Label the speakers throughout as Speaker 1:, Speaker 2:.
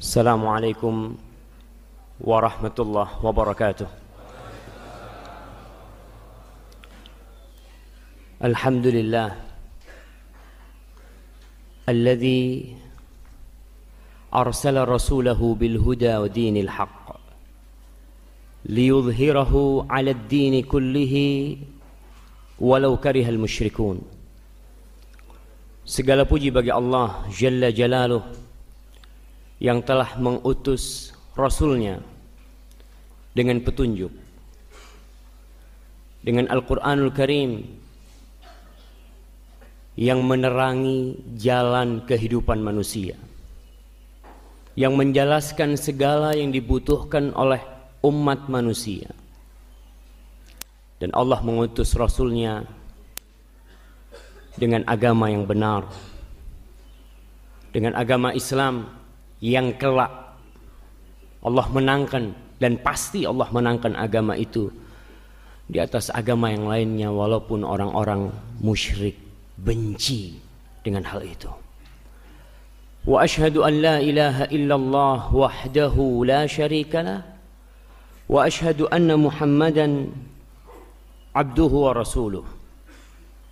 Speaker 1: السلام عليكم ورحمة الله وبركاته. الحمد لله الذي أرسل رسوله بالهدى ودين الحق ليظهره على الدين كله ولو كره المشركون. Segala puji bagi Allah Jalla Jalaluh yang telah mengutus Rasulnya dengan petunjuk dengan Al-Quranul Karim yang menerangi jalan kehidupan manusia yang menjelaskan segala yang dibutuhkan oleh umat manusia. Dan Allah mengutus Rasulnya dengan agama yang benar dengan agama Islam yang kelak Allah menangkan dan pasti Allah menangkan agama itu di atas agama yang lainnya walaupun orang-orang musyrik benci dengan hal itu. Wa ashhadu an la ilaha illallah wahdahu la syarika wa ashhadu anna muhammadan abduhu wa rasuluh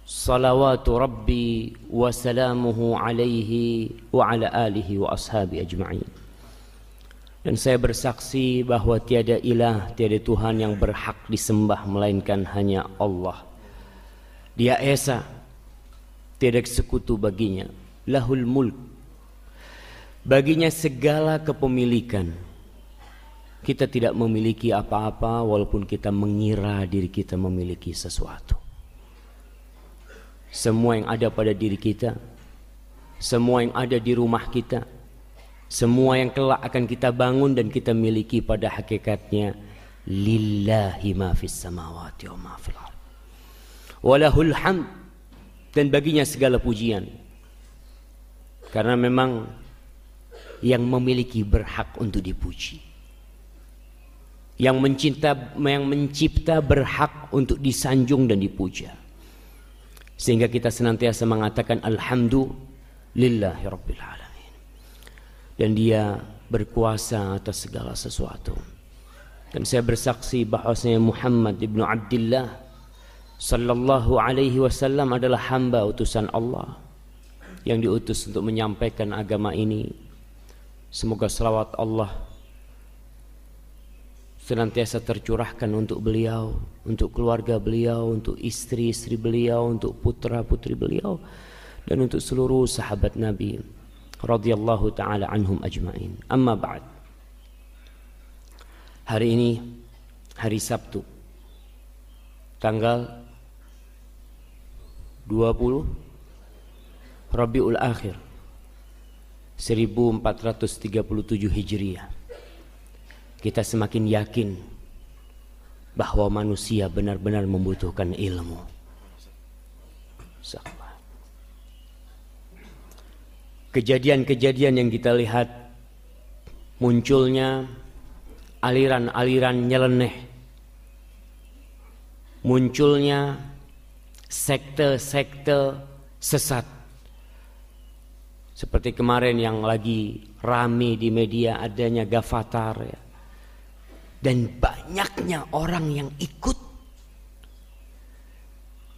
Speaker 1: صلوات ربي وسلامه عليه وعلى آله وأصحابه أجمعين dan saya bersaksi bahwa tiada ilah, tiada Tuhan yang berhak disembah melainkan hanya Allah. Dia Esa, tiada sekutu baginya. Lahul mulk. Baginya segala kepemilikan. Kita tidak memiliki apa-apa walaupun kita mengira diri kita memiliki sesuatu semua yang ada pada diri kita, semua yang ada di rumah kita, semua yang kelak akan kita bangun dan kita miliki pada hakikatnya lillahi ma fis samawati wa ma fil ard. Walahul hamd dan baginya segala pujian. Karena memang yang memiliki berhak untuk dipuji. Yang mencinta yang mencipta berhak untuk disanjung dan dipuja. Sehingga kita senantiasa mengatakan Alhamdulillahi Rabbil Alamin. Dan dia berkuasa atas segala sesuatu. Dan saya bersaksi bahwasanya Muhammad ibnu Abdullah sallallahu alaihi wasallam adalah hamba utusan Allah yang diutus untuk menyampaikan agama ini. Semoga selawat Allah senantiasa tercurahkan untuk beliau, untuk keluarga beliau, untuk istri-istri beliau, untuk putra-putri beliau dan untuk seluruh sahabat Nabi radhiyallahu taala anhum ajmain. Amma ba'd. Hari ini hari Sabtu tanggal 20 Rabiul Akhir 1437 Hijriah kita semakin yakin bahwa manusia benar-benar membutuhkan ilmu. Kejadian-kejadian yang kita lihat munculnya aliran-aliran nyeleneh. Munculnya sekte-sekte sesat. Seperti kemarin yang lagi rame di media adanya Gavatar ya dan banyaknya orang yang ikut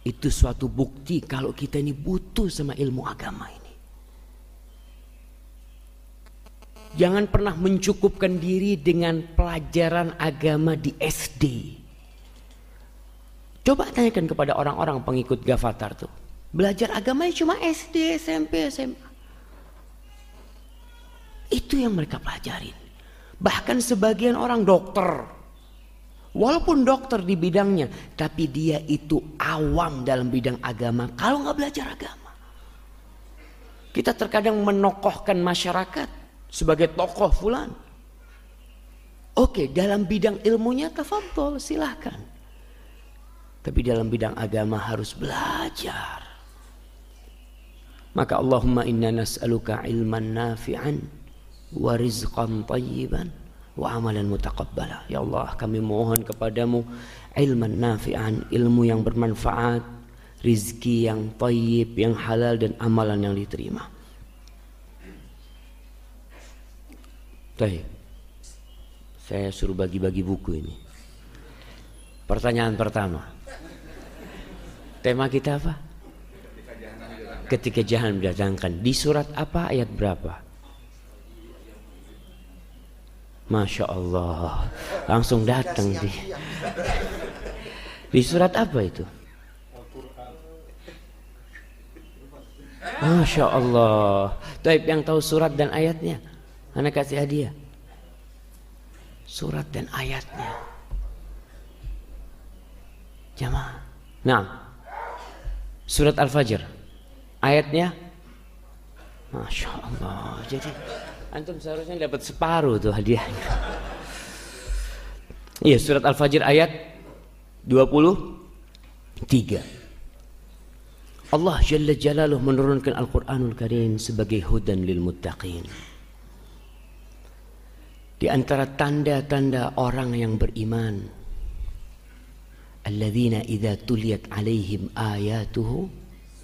Speaker 1: itu suatu bukti kalau kita ini butuh sama ilmu agama ini. Jangan pernah mencukupkan diri dengan pelajaran agama di SD. Coba tanyakan kepada orang-orang pengikut Gavatar tuh. Belajar agamanya cuma SD, SMP, SMA. Itu yang mereka pelajarin. Bahkan sebagian orang dokter. Walaupun dokter di bidangnya. Tapi dia itu awam dalam bidang agama. Kalau nggak belajar agama. Kita terkadang menokohkan masyarakat. Sebagai tokoh fulan. Oke dalam bidang ilmunya tafadhol silahkan. Tapi dalam bidang agama harus belajar. Maka Allahumma inna nas'aluka ilman nafi'an wa rizqan tayyiban wa amalan mutaqabbala. Ya Allah, kami mohon kepadamu ilman nafi'an, ilmu yang bermanfaat, rizki yang tayyib, yang halal dan amalan yang diterima. Baik. Saya suruh bagi-bagi buku ini. Pertanyaan pertama. Tema kita apa? Ketika jahan mendatangkan. Di surat apa ayat berapa? Masya Allah. Langsung datang di. Di surat apa itu? Masya Allah. Taib yang tahu surat dan ayatnya. Anak kasih hadiah. Surat dan ayatnya. Jamaah. Nah. Surat Al-Fajr. Ayatnya. Masya Allah. Jadi antum seharusnya dapat separuh tuh hadiahnya. Iya surat Al-Fajr ayat 23. Allah Jalla Jalaluh menurunkan Al-Quranul Karim sebagai hudan lil muttaqin. Di antara tanda-tanda orang yang beriman. Alladzina idza tuliyat alaihim ayatuhu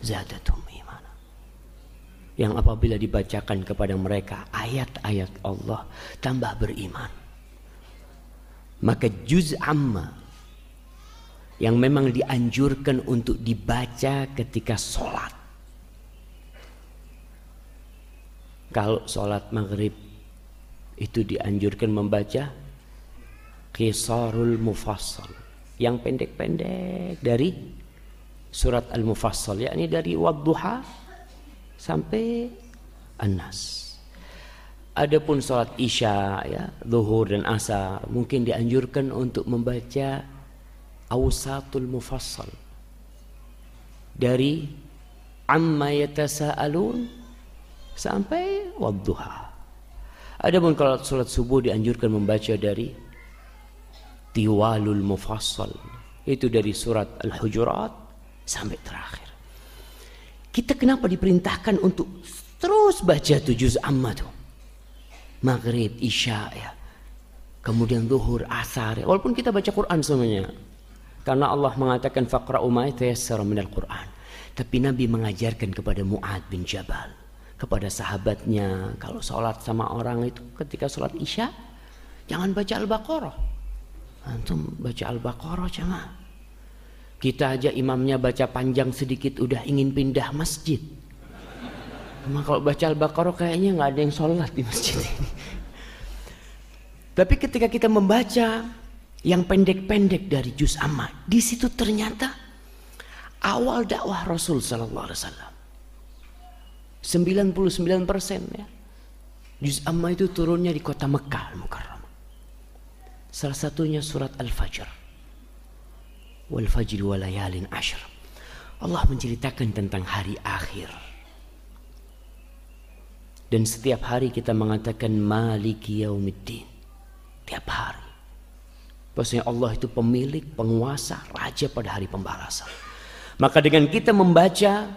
Speaker 1: zadatum imana. Yang apabila dibacakan kepada mereka ayat-ayat Allah tambah beriman. Maka juz amma yang memang dianjurkan untuk dibaca ketika sholat. Kalau sholat maghrib itu dianjurkan membaca Qisarul Mufassal yang pendek-pendek dari surat Al-Mufassal yakni dari Wadduha sampai An-Nas. Adapun sholat Isya ya, zuhur dan asar mungkin dianjurkan untuk membaca awsatul mufassal dari amma yatasaalun sampai wadduha. Adapun kalau salat subuh dianjurkan membaca dari tiwalul mufassal itu dari surat al-hujurat sampai terakhir. Kita kenapa diperintahkan untuk terus baca tujuh amma tuh? Maghrib, Isya ya. Kemudian zuhur, asar. Ya. Walaupun kita baca Quran semuanya. Karena Allah mengatakan faqra'u ma tayassara minal Qur'an. Tapi Nabi mengajarkan kepada Mu'ad bin Jabal, kepada sahabatnya, kalau sholat sama orang itu ketika sholat Isya, jangan baca Al-Baqarah. Antum baca Al-Baqarah jangan. Kita aja imamnya baca panjang sedikit udah ingin pindah masjid. Cuma kalau baca Al-Baqarah kayaknya nggak ada yang sholat di masjid ini. Tapi ketika kita membaca yang pendek-pendek dari juz amma. Di situ ternyata awal dakwah Rasul sallallahu alaihi wasallam. 99 persen ya. Juz amma itu turunnya di kota Mekah Mukarramah. Salah satunya surat Al-Fajr. Wal fajr wa layalin ashr. Allah menceritakan tentang hari akhir. Dan setiap hari kita mengatakan maliki yaumiddin. Tiap hari. Bahwasanya Allah itu pemilik, penguasa, raja pada hari pembalasan. Maka dengan kita membaca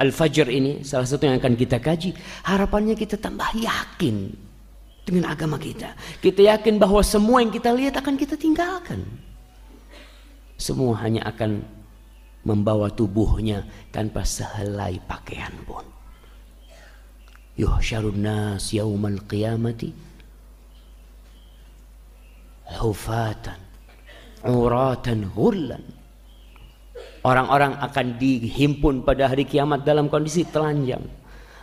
Speaker 1: Al-Fajr ini, salah satu yang akan kita kaji, harapannya kita tambah yakin dengan agama kita. Kita yakin bahwa semua yang kita lihat akan kita tinggalkan. Semua hanya akan membawa tubuhnya tanpa sehelai pakaian pun. Yuhsyarun nas yaumal qiyamati hufatan uratan ghullan. Orang-orang akan dihimpun pada hari kiamat dalam kondisi telanjang.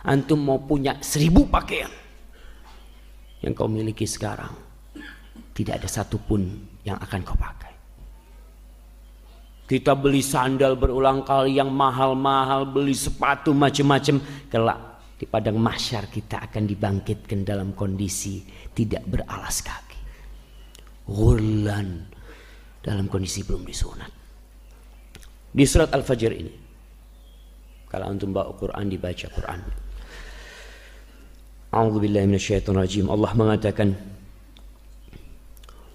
Speaker 1: Antum mau punya seribu pakaian yang kau miliki sekarang tidak ada satupun yang akan kau pakai kita beli sandal berulang kali yang mahal-mahal beli sepatu macam-macam kelak di padang mahsyar kita akan dibangkitkan dalam kondisi tidak beralas kaki Ghullan dalam kondisi belum disunat. Di surat Al-Fajr ini. Kalau antum bawa Quran dibaca Quran. A'udzu billahi rajim. Allah mengatakan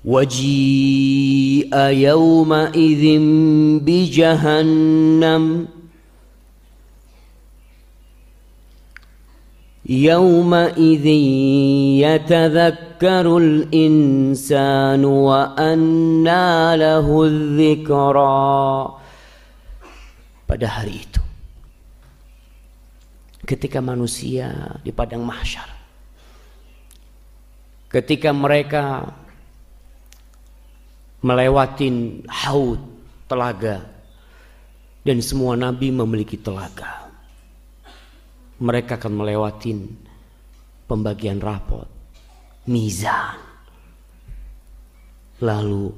Speaker 1: Waji'a yawma idzin bi jahannam يومئذ يتذكر الإنسان وأنى له الذكرى pada hari itu ketika manusia di padang mahsyar ketika mereka melewatin haud telaga. Dan semua nabi memiliki telaga. Mereka akan melewatin pembagian rapot mizan. Lalu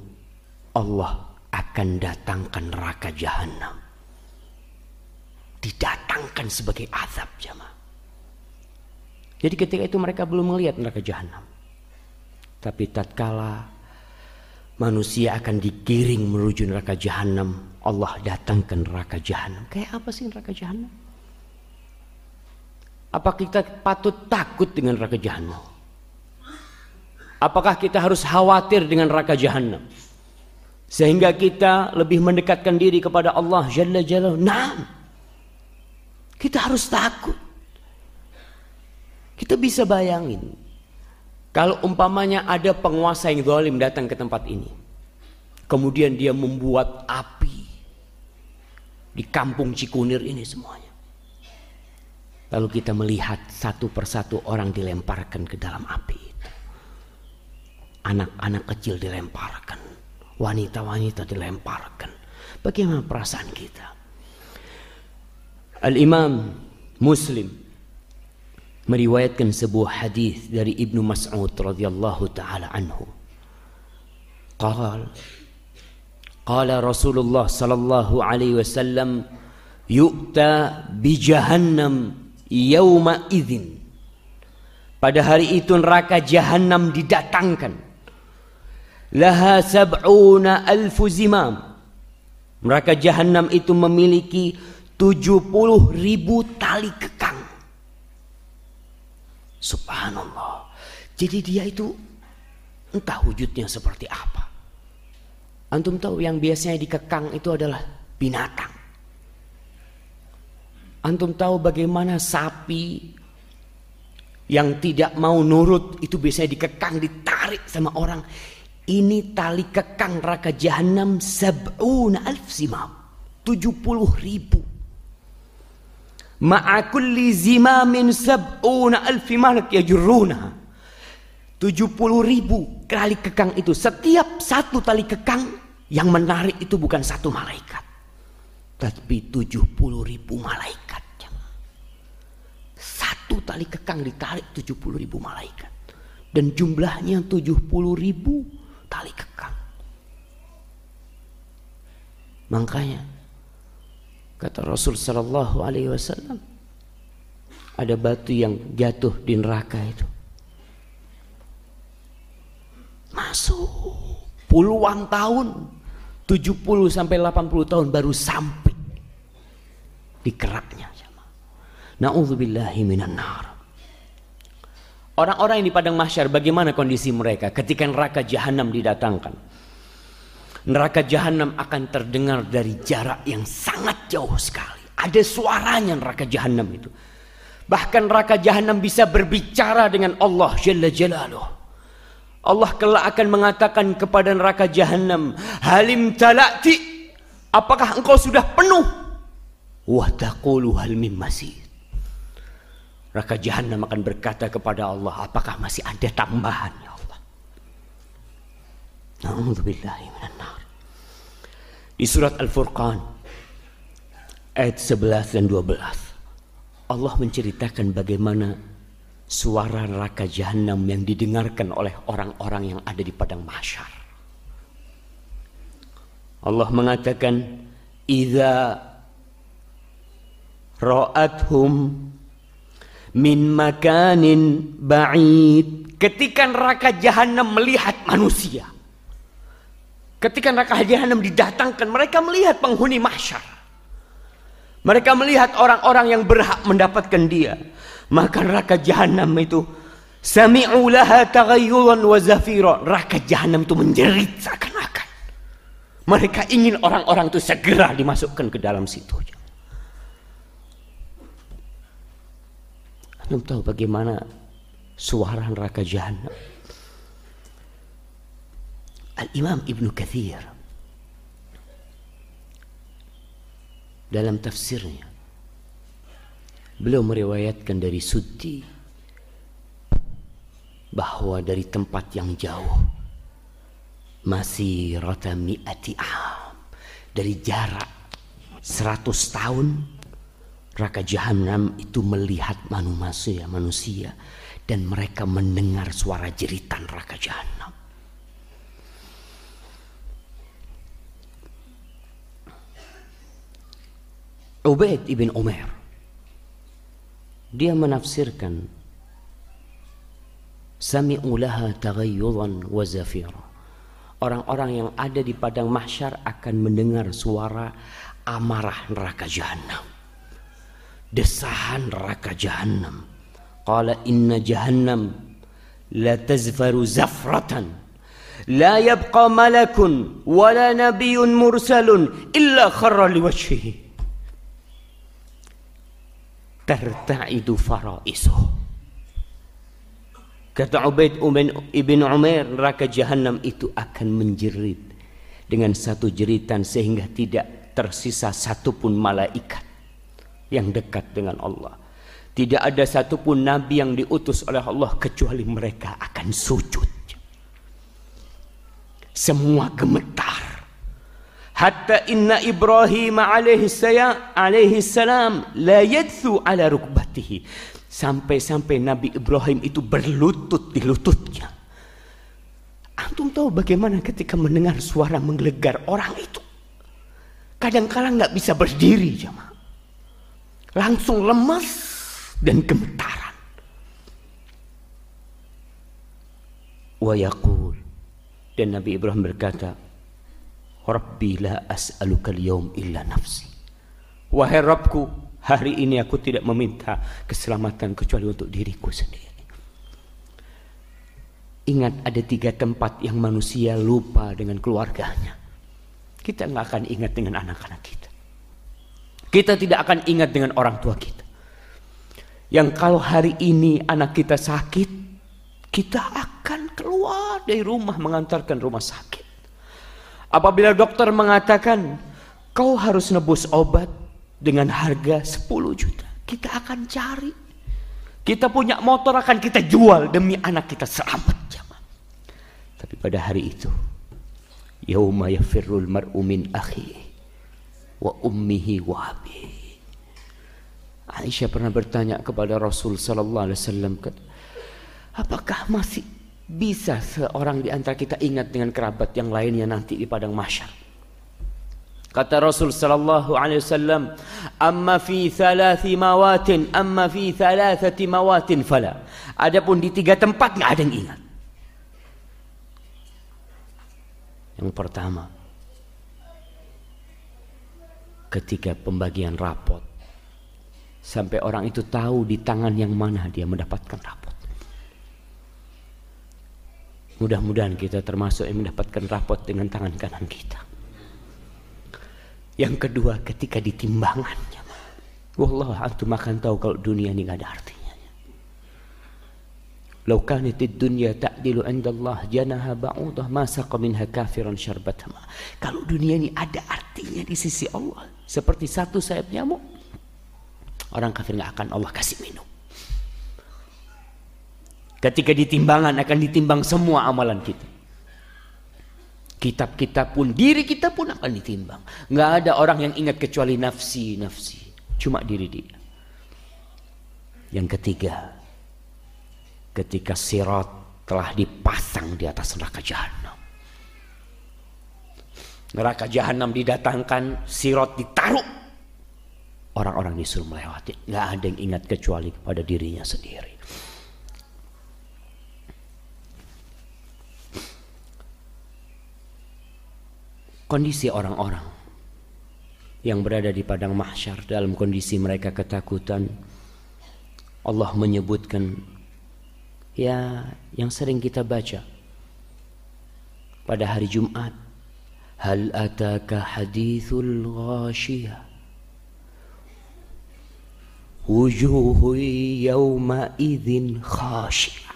Speaker 1: Allah akan datangkan neraka jahanam didatangkan sebagai azab jamaah jadi ketika itu mereka belum melihat neraka jahanam tapi tatkala manusia akan digiring menuju neraka jahanam, Allah datang ke neraka jahanam. Kayak apa sih neraka jahanam? Apa kita patut takut dengan neraka jahanam? Apakah kita harus khawatir dengan neraka jahanam? Sehingga kita lebih mendekatkan diri kepada Allah Jalla Jalla. Nah, kita harus takut. Kita bisa bayangin kalau umpamanya ada penguasa yang zalim datang ke tempat ini. Kemudian dia membuat api di kampung Cikunir ini semuanya. Lalu kita melihat satu persatu orang dilemparkan ke dalam api itu. Anak-anak kecil dilemparkan. Wanita-wanita dilemparkan. Bagaimana perasaan kita? Al-Imam Muslim meriwayatkan sebuah hadis dari Ibnu Mas'ud radhiyallahu taala anhu. Qal Qala Rasulullah sallallahu alaihi wasallam yu'ta bi jahannam yauma idzin. Pada hari itu neraka jahanam didatangkan. Laha sab'una alfu zimam. Neraka jahanam itu memiliki 70 ribu tali kekang. Subhanallah. Jadi dia itu entah wujudnya seperti apa. Antum tahu yang biasanya dikekang itu adalah binatang. Antum tahu bagaimana sapi yang tidak mau nurut itu biasanya dikekang, ditarik sama orang. Ini tali kekang neraka jahanam sab'una alf simam. 70 ribu ma'a kulli zimamin sab'una alfi malak yajurrunaha. 70 ribu kali kekang itu. Setiap satu tali kekang yang menarik itu bukan satu malaikat. Tapi 70 ribu malaikat satu tali kekang ditarik 70 ribu malaikat. Dan jumlahnya 70 ribu tali kekang. Makanya Kata Rasul Sallallahu Alaihi Wasallam, ada batu yang jatuh di neraka itu. Masuk puluhan tahun, 70 sampai 80 tahun baru sampai di keraknya. Nauzubillahi minan nar. Orang-orang yang di padang mahsyar bagaimana kondisi mereka ketika neraka jahanam didatangkan? Neraka jahanam akan terdengar dari jarak yang sangat jauh sekali. Ada suaranya neraka jahanam itu. Bahkan neraka jahanam bisa berbicara dengan Allah Jalla Jalaluh. Allah kelak akan mengatakan kepada neraka jahanam, "Halim talati? Apakah engkau sudah penuh?" Wa taqulu hal masih. Neraka jahanam akan berkata kepada Allah, "Apakah masih ada tambahan ya Allah?" Nauzubillahi minan nar. Di surat Al-Furqan ayat 11 dan 12 Allah menceritakan bagaimana suara neraka jahanam yang didengarkan oleh orang-orang yang ada di padang mahsyar. Allah mengatakan idza ra'athum min makanin ba'id ketika neraka jahanam melihat manusia Ketika neraka jahanam didatangkan, mereka melihat penghuni mahsyar. Mereka melihat orang-orang yang berhak mendapatkan dia. Maka neraka jahanam itu sami'u laha taghayyuran wa zafira. Neraka jahanam itu menjerit seakan-akan. Mereka ingin orang-orang itu segera dimasukkan ke dalam situ. Anda tahu bagaimana suara neraka jahanam? Al-Imam Ibn Kathir dalam tafsirnya beliau meriwayatkan dari Suddi bahwa dari tempat yang jauh masih rata mi'ati dari jarak 100 tahun Raka Jahanam itu melihat manusia, manusia dan mereka mendengar suara jeritan Raka Jahanam. Ubaid ibn Umar dia menafsirkan sami'u laha taghayyudan wa zafira. Orang-orang yang ada di padang mahsyar akan mendengar suara amarah neraka jahanam desahan neraka jahanam qala inna jahannam la tazfaru zafratan la yabqa malakun wala nabiyyun mursalun illa kharra liwajhihi terta'idu faraisuh. Kata Ubaid ibn Umar, neraka jahanam itu akan menjerit dengan satu jeritan sehingga tidak tersisa satupun malaikat yang dekat dengan Allah. Tidak ada satupun nabi yang diutus oleh Allah kecuali mereka akan sujud. Semua gemetar hatta inna Ibrahim alaihi salam la yadsu ala rukbatihi. Sampai-sampai Nabi Ibrahim itu berlutut di lututnya. Antum tahu bagaimana ketika mendengar suara menggelegar orang itu? Kadang-kala nggak bisa berdiri jemaah. Langsung lemas dan gemetaran. Wa yaqul. Dan Nabi Ibrahim berkata Rabbi la as'aluka al illa nafsi. Wahai Rabbku, hari ini aku tidak meminta keselamatan kecuali untuk diriku sendiri. Ingat ada tiga tempat yang manusia lupa dengan keluarganya. Kita nggak akan ingat dengan anak-anak kita. Kita tidak akan ingat dengan orang tua kita. Yang kalau hari ini anak kita sakit, kita akan keluar dari rumah mengantarkan rumah sakit. Apabila dokter mengatakan kau harus nebus obat dengan harga 10 juta, kita akan cari. Kita punya motor akan kita jual demi anak kita selamat. Jamaah. Tapi pada hari itu, yauma yafirrul mar'u min akhi wa ummihi wa abihi. Aisyah pernah bertanya kepada Rasul sallallahu alaihi wasallam, apakah masih bisa seorang di antara kita ingat dengan kerabat yang lainnya nanti di padang mahsyar. Kata Rasul sallallahu alaihi wasallam, "Amma fi thalathi mawatin, amma fi thalathati mawatin fala." Adapun di tiga tempat enggak ada yang ingat. Yang pertama, ketika pembagian rapot sampai orang itu tahu di tangan yang mana dia mendapatkan rapot. Mudah-mudahan kita termasuk yang mendapatkan rapot dengan tangan kanan kita. Yang kedua ketika ditimbangannya. Wallah antum akan tahu kalau dunia ini gak ada artinya. Lau kanitid dunya ta'dilu Allah janaha ba'udah ma saqa minha kafiran syarbat Kalau dunia ini ada artinya di sisi Allah seperti satu sayap nyamuk, orang kafir nggak akan Allah kasih minum. Ketika ditimbangan akan ditimbang semua amalan kita. Kitab-kitab pun, diri kita pun akan ditimbang. Nggak ada orang yang ingat kecuali nafsi, nafsi. Cuma diri dia. Yang ketiga, ketika sirat telah dipasang di atas neraka jahanam. Neraka jahanam didatangkan, sirat ditaruh. Orang-orang disuruh melewati. Nggak ada yang ingat kecuali pada dirinya sendiri. Kondisi orang-orang yang berada di padang mahsyar dalam kondisi mereka ketakutan Allah menyebutkan ya yang sering kita baca pada hari Jumat hal ataka hadithul ghashiyah? Wujuhu yawma idzin khashiyah.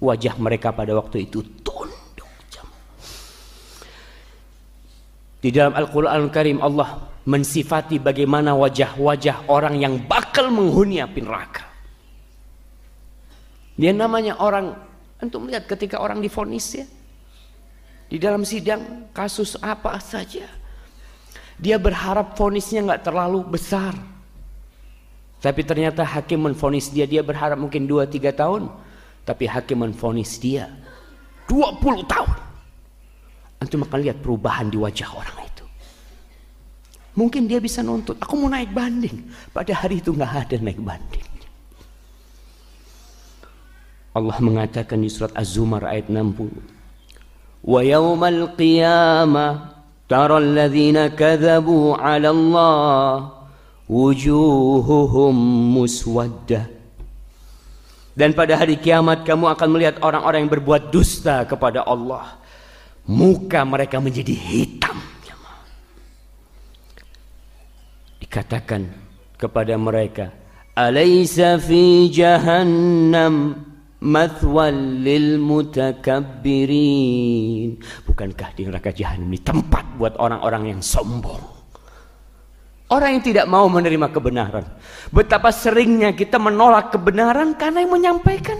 Speaker 1: Wajah mereka pada waktu itu Di dalam Al-Quran Karim Allah mensifati bagaimana wajah-wajah orang yang bakal menghuni api neraka. Dia namanya orang Antum lihat ketika orang difonis ya. Di dalam sidang kasus apa saja. Dia berharap fonisnya nggak terlalu besar. Tapi ternyata hakim menfonis dia, dia berharap mungkin 2-3 tahun. Tapi hakim menfonis dia 20 tahun. Antum akan lihat perubahan di wajah orang itu. Mungkin dia bisa nuntut, aku mau naik banding. Pada hari itu nggak ada naik banding. Allah mengatakan di surat Az-Zumar ayat 60. Wa yawmal qiyamah tara alladhina kadzabu 'ala Allah wujuhuhum muswaddah. Dan pada hari kiamat kamu akan melihat orang-orang yang berbuat dusta kepada Allah muka mereka menjadi hitam. Dikatakan kepada mereka, "Alaysa fi jahannam mathwal lil mutakabbirin?" Bukankah di neraka jahanam ini tempat buat orang-orang yang sombong? Orang yang tidak mau menerima kebenaran. Betapa seringnya kita menolak kebenaran karena yang menyampaikan.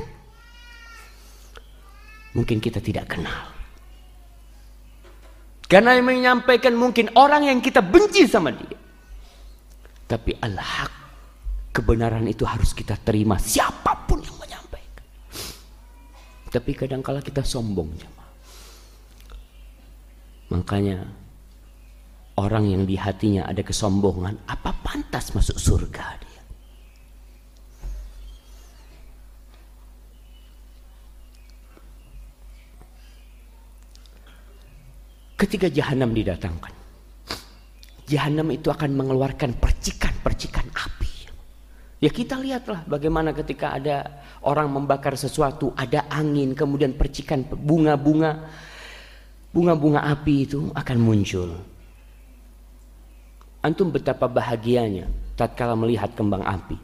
Speaker 1: Mungkin kita tidak kenal. Karena yang menyampaikan mungkin orang yang kita benci sama dia. Tapi al-haq, kebenaran itu harus kita terima siapa pun yang menyampaikan. Tapi kadangkala kita sombong. Makanya orang yang di hatinya ada kesombongan, apa pantas masuk surga dia? Ketika jahanam didatangkan, jahanam itu akan mengeluarkan percikan-percikan api. Ya kita lihatlah bagaimana ketika ada orang membakar sesuatu, ada angin, kemudian percikan bunga-bunga, bunga-bunga api itu akan muncul. Antum betapa bahagianya tatkala melihat kembang api.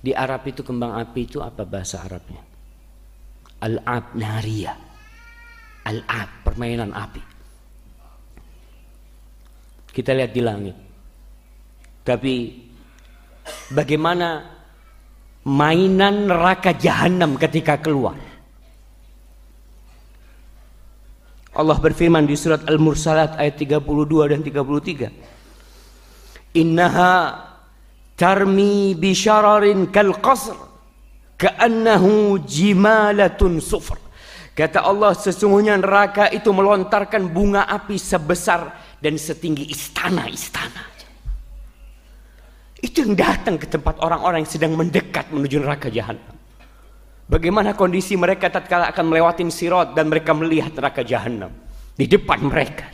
Speaker 1: Di Arab itu kembang api itu apa bahasa Arabnya? Al-ab naria. Al-ab, permainan api. Kita lihat di langit. Tapi bagaimana mainan neraka jahanam ketika keluar? Allah berfirman di surat Al-Mursalat ayat 32 dan 33. Innaha tarmi bisyararin kal qasr ka'annahu jimalatun sufr kata Allah sesungguhnya neraka itu melontarkan bunga api sebesar dan setinggi istana-istana. Itu yang datang ke tempat orang-orang yang sedang mendekat menuju neraka jahanam bagaimana kondisi mereka tatkala akan melewati sirat dan mereka melihat neraka jahanam di depan mereka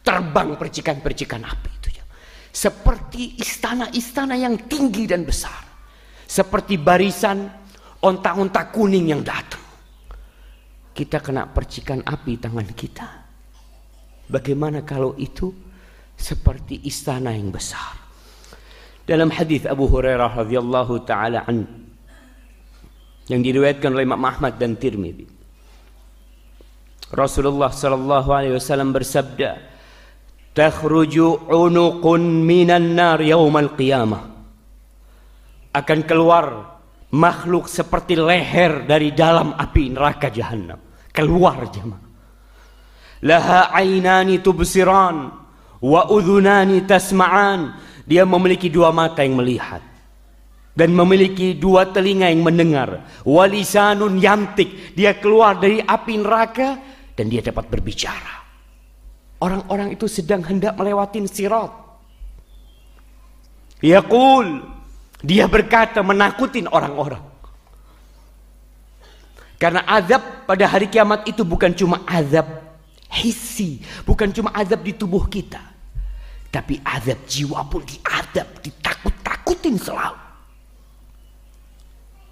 Speaker 1: terbang percikan-percikan api itu seperti istana-istana yang tinggi dan besar. Seperti barisan onta-onta kuning yang datang. Kita kena percikan api tangan kita. Bagaimana kalau itu seperti istana yang besar? Dalam hadis Abu Hurairah radhiyallahu taala an yang diriwayatkan oleh Imam Ahmad dan Tirmidzi. Rasulullah sallallahu alaihi wasallam bersabda, "Takhruju unuqun minan nar yaumal qiyamah." Akan keluar makhluk seperti leher dari dalam api neraka jahanam keluar jemaah. Laha ainani tubsiran wa udhunani tasma'an. Dia memiliki dua mata yang melihat dan memiliki dua telinga yang mendengar. Walisanun yantik. Dia keluar dari api neraka dan dia dapat berbicara. Orang-orang itu sedang hendak melewati sirat. Yaqul dia berkata menakutin orang-orang. Karena azab pada hari kiamat itu bukan cuma azab hissi, bukan cuma azab di tubuh kita. Tapi azab jiwa pun diadab, ditakut-takutin selalu.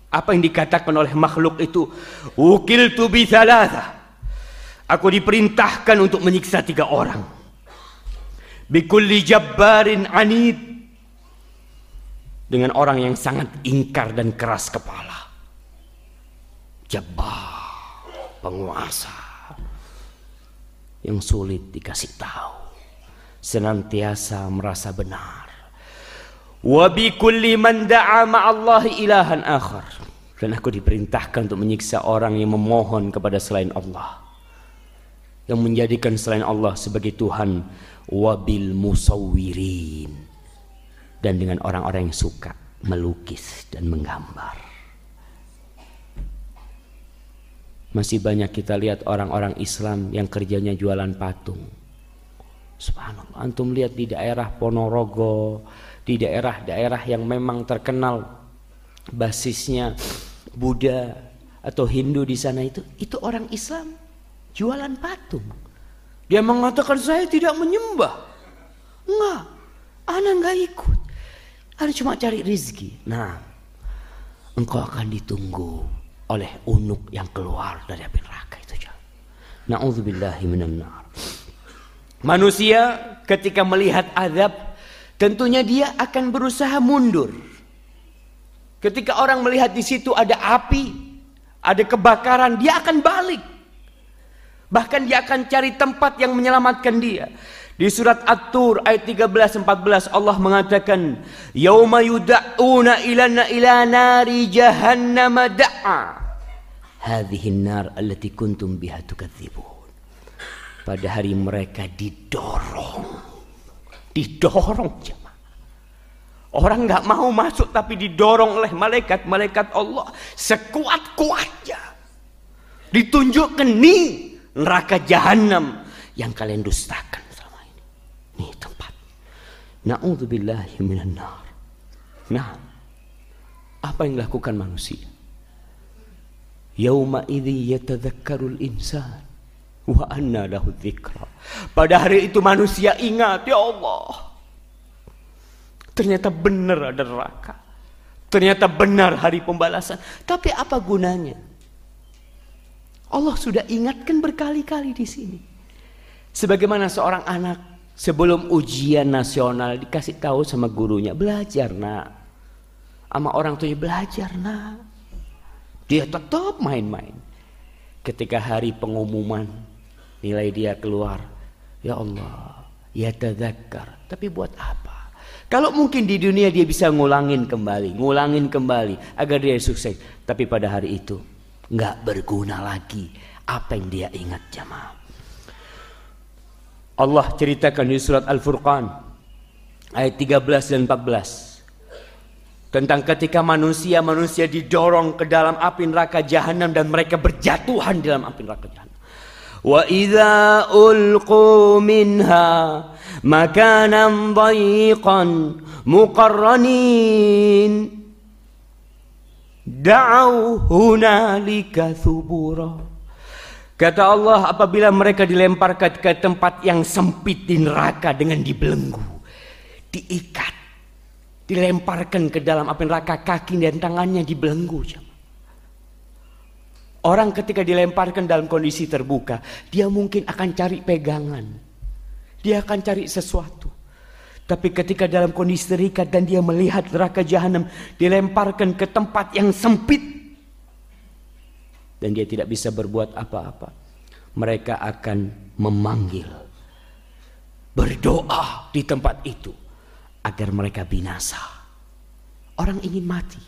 Speaker 1: Apa yang dikatakan oleh makhluk itu? Ukil tu thalatha. Aku diperintahkan untuk menyiksa tiga orang. Bikulli jabbarin anid dengan orang yang sangat ingkar dan keras kepala. Jabbar, penguasa yang sulit dikasih tahu, senantiasa merasa benar. wa bi kulli man da'a ma'allahi ilahan akhar dan aku diperintahkan untuk menyiksa orang yang memohon kepada selain Allah yang menjadikan selain Allah sebagai Tuhan wabil musawwirin dan dengan orang-orang yang suka melukis dan menggambar. Masih banyak kita lihat orang-orang Islam yang kerjanya jualan patung. Subhanallah antum lihat di daerah Ponorogo di daerah-daerah yang memang terkenal basisnya Buddha atau Hindu di sana itu itu orang Islam jualan patung. Dia mengatakan saya tidak menyembah. Enggak anak enggak ikut anak cuma cari rizki nah engkau akan ditunggu oleh unuk yang keluar dari api neraka itu Na'udzubillahi minan. Manusia ketika melihat azab tentunya dia akan berusaha mundur. Ketika orang melihat di situ ada api, ada kebakaran, dia akan balik. Bahkan dia akan cari tempat yang menyelamatkan dia. Di surat At-Tur ayat 13 14 Allah mengatakan, "Yauma yud'una ila ila nari jahannam da'a." Hadhihi an-nar allati kuntum biha tukadzibun. Pada hari mereka didorong Didorong jemaah. Orang nggak mau masuk tapi didorong oleh malaikat-malaikat Allah sekuat-kuatnya. Ditunjukkan nih neraka jahanam yang kalian dustakan. Nih tempat. Na'udzubillahi minan nar. Nah, apa yang dilakukan manusia? Yauma idzi yatadzakkarul insan Wa anna lahu dzikra. Pada hari itu manusia ingat, ya Allah. Ternyata benar ada neraka. Ternyata benar hari pembalasan. Tapi apa gunanya? Allah sudah ingatkan berkali-kali di sini. Sebagaimana seorang anak sebelum ujian nasional dikasih tahu sama gurunya, belajar nak. Sama orang tuanya belajar nak. Dia tetap main-main. Ketika hari pengumuman nilai dia keluar. Ya Allah, ya tadzakkar. Tapi buat apa? Kalau mungkin di dunia dia bisa ngulangin kembali, ngulangin kembali agar dia sukses. Tapi pada hari itu nggak berguna lagi apa yang dia ingat jamaah. Allah ceritakan di surat Al-Furqan ayat 13 dan 14 tentang ketika manusia-manusia didorong ke dalam api neraka jahanam dan mereka berjatuhan dalam api neraka jahanam. Wa idza ulqu minha makanan dhayiqan muqarranin da'au hunalika thubura Kata Allah apabila mereka dilemparkan ke tempat yang sempit di neraka dengan dibelenggu, diikat, dilemparkan ke dalam api neraka kaki dan tangannya dibelenggu. Orang ketika dilemparkan dalam kondisi terbuka, dia mungkin akan cari pegangan. Dia akan cari sesuatu. Tapi ketika dalam kondisi terikat dan dia melihat neraka jahanam dilemparkan ke tempat yang sempit dan dia tidak bisa berbuat apa-apa, mereka akan memanggil berdoa di tempat itu agar mereka binasa. Orang ingin mati.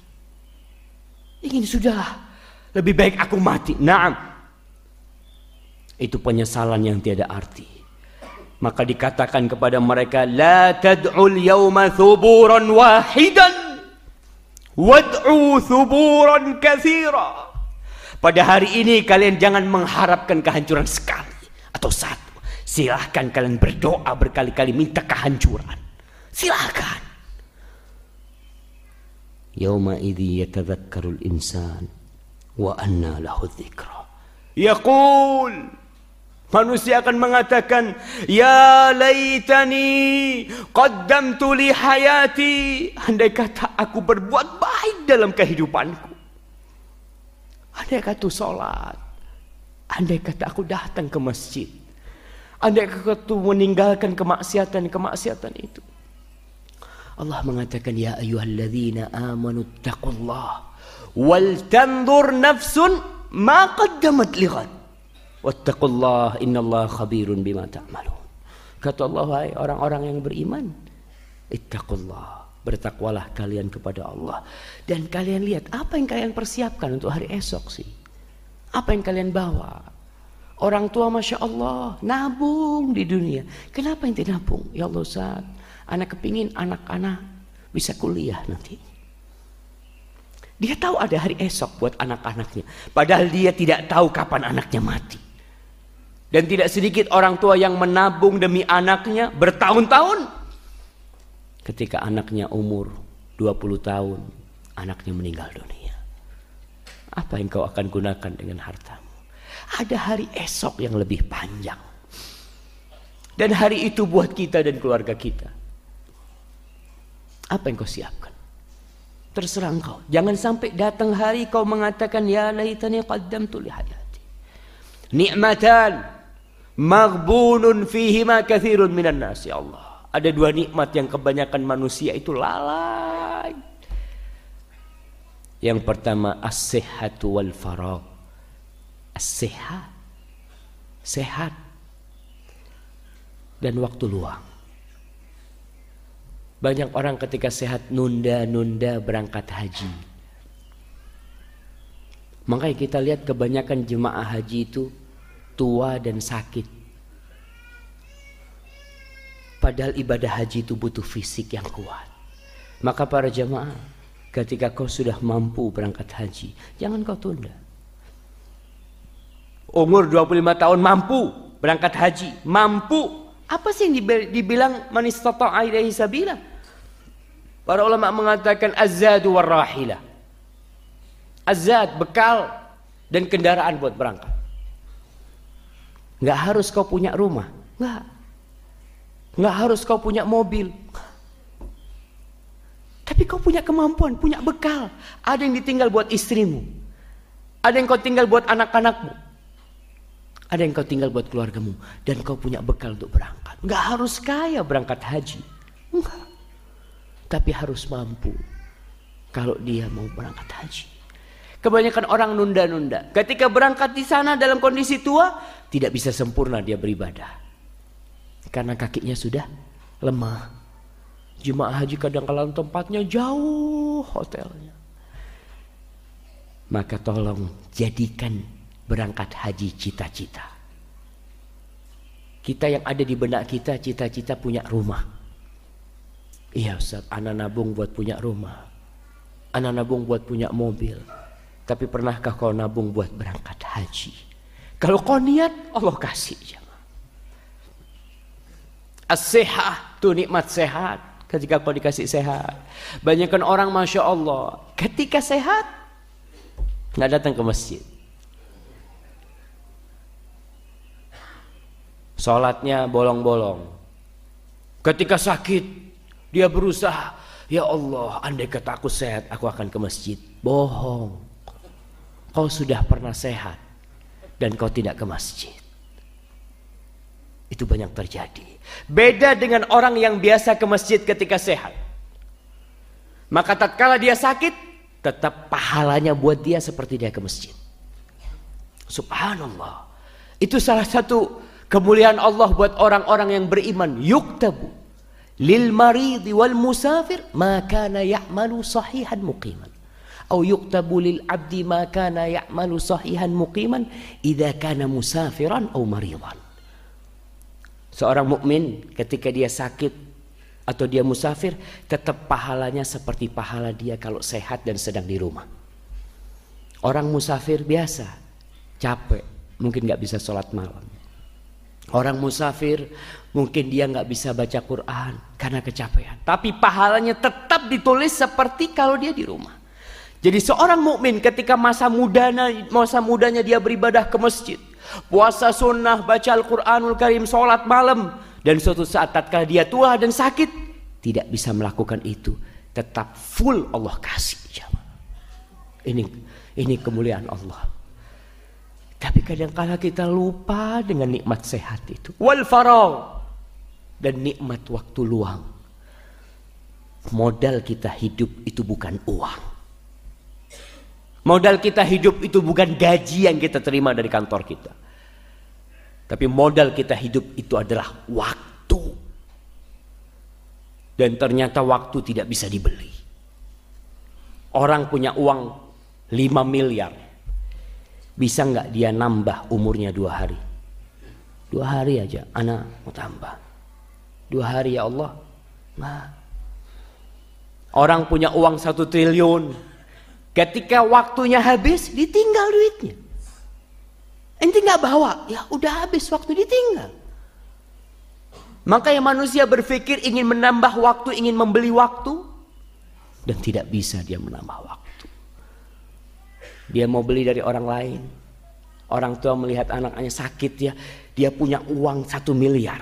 Speaker 1: Ingin sudahlah lebih baik aku mati. Naam. Itu penyesalan yang tiada arti. Maka dikatakan kepada mereka, La tad'ul yawma thuburan wahidan. Wad'u thuburan kathira. Pada hari ini kalian jangan mengharapkan kehancuran sekali atau satu. Silahkan kalian berdoa berkali-kali minta kehancuran. Silahkan. Yawma idhi yatadhakkarul insan wa anna lahu dzikra yaqul Manusia akan mengatakan, Ya laitani qaddamtu li hayati. Andai kata aku berbuat baik dalam kehidupanku. Andai kata sholat. Andai kata aku datang ke masjid. Andai kata meninggalkan kemaksiatan-kemaksiatan itu. Allah mengatakan, Ya ayuhalladzina amanu taqullah wal tandur nafsun ma qaddamat lighad wattaqullah innallaha khabirun bima ta'malun kata Allah hai orang-orang yang beriman ittaqullah Bertakwalah kalian kepada Allah. Dan kalian lihat apa yang kalian persiapkan untuk hari esok sih. Apa yang kalian bawa. Orang tua Masya Allah nabung di dunia. Kenapa ente nabung? Ya Allah Ustaz, anak kepingin anak-anak bisa kuliah nanti. Dia tahu ada hari esok buat anak-anaknya. Padahal dia tidak tahu kapan anaknya mati. Dan tidak sedikit orang tua yang menabung demi anaknya bertahun-tahun ketika anaknya umur 20 tahun, anaknya meninggal dunia. Apa yang kau akan gunakan dengan hartamu? Ada hari esok yang lebih panjang. Dan hari itu buat kita dan keluarga kita. Apa yang kau siapkan? Terserah engkau. Jangan sampai datang hari kau mengatakan ya laitani qaddamtu li hayati. Ni'matan maghbunun fihima kathirun minan nasi ya Allah. Ada dua nikmat yang kebanyakan manusia itu lalai. Yang pertama as-sihhatu wal faragh. As-sihhat. Sehat. Dan waktu luang. Banyak orang ketika sehat nunda-nunda berangkat haji. Makanya kita lihat kebanyakan jemaah haji itu tua dan sakit. Padahal ibadah haji itu butuh fisik yang kuat. Maka para jamaah, ketika kau sudah mampu berangkat haji, jangan kau tunda. Umur 25 tahun mampu berangkat haji, mampu. Apa sih yang dibilang manistata'a ilaihi sabila? Para ulama mengatakan azadu warrahila. Azad, bekal dan kendaraan buat berangkat. Enggak harus kau punya rumah. Enggak. Nggak harus kau punya mobil. Tapi kau punya kemampuan, punya bekal. Ada yang ditinggal buat istrimu. Ada yang kau tinggal buat anak-anakmu. Ada yang kau tinggal buat keluargamu. Dan kau punya bekal untuk berangkat. Nggak harus kaya berangkat haji. Enggak. Tapi harus mampu. Kalau dia mau berangkat haji. Kebanyakan orang nunda-nunda. Ketika berangkat di sana dalam kondisi tua, tidak bisa sempurna dia beribadah karena kakinya sudah lemah. Jemaah haji kadang-kadang tempatnya jauh hotelnya. Maka tolong jadikan berangkat haji cita-cita. Kita yang ada di benak kita cita-cita punya rumah. Iya Ustaz, anak nabung buat punya rumah. Anak nabung buat punya mobil. Tapi pernahkah kau nabung buat berangkat haji? Kalau kau niat, Allah kasih. As-sihah itu nikmat sehat. Ketika kau dikasih sehat. Banyakkan orang Masya Allah. Ketika sehat. nggak datang ke masjid. Sholatnya bolong-bolong. Ketika sakit. Dia berusaha. Ya Allah, andai kata aku sehat, aku akan ke masjid. Bohong. Kau sudah pernah sehat. Dan kau tidak ke masjid. Itu banyak terjadi. Beda dengan orang yang biasa ke masjid ketika sehat. Maka tatkala dia sakit, tetap pahalanya buat dia seperti dia ke masjid. Subhanallah. Itu salah satu kemuliaan Allah buat orang-orang yang beriman. Yuktabu lil maridi wal musafir ma kana ya'malu sahihan muqiman. Au yuktabu lil abdi ma kana ya'malu sahihan muqiman idza kana musafiran au maridan. Seorang mukmin ketika dia sakit atau dia musafir tetap pahalanya seperti pahala dia kalau sehat dan sedang di rumah. Orang musafir biasa capek, mungkin nggak bisa sholat malam. Orang musafir mungkin dia nggak bisa baca Quran karena kecapean. Tapi pahalanya tetap ditulis seperti kalau dia di rumah. Jadi seorang mukmin ketika masa mudanya masa mudanya dia beribadah ke masjid, puasa sunnah, baca Al-Quranul Karim, sholat malam. Dan suatu saat tatkala dia tua dan sakit, tidak bisa melakukan itu. Tetap full Allah kasih. Ini ini kemuliaan Allah. Tapi kadang-kala kita lupa dengan nikmat sehat itu. Wal farau dan nikmat waktu luang. Modal kita hidup itu bukan uang. Modal kita hidup itu bukan gaji yang kita terima dari kantor kita. Tapi modal kita hidup itu adalah waktu. Dan ternyata waktu tidak bisa dibeli. Orang punya uang 5 miliar. Bisa nggak dia nambah umurnya dua hari? Dua hari aja, anak mau tambah. Dua hari ya Allah. Nah. Orang punya uang satu triliun. Ketika waktunya habis, ditinggal duitnya. Ente nggak bawa, ya udah habis waktu ditinggal. Makanya manusia berpikir ingin menambah waktu, ingin membeli waktu. Dan tidak bisa dia menambah waktu. Dia mau beli dari orang lain. Orang tua melihat anaknya sakit ya. Dia punya uang satu miliar.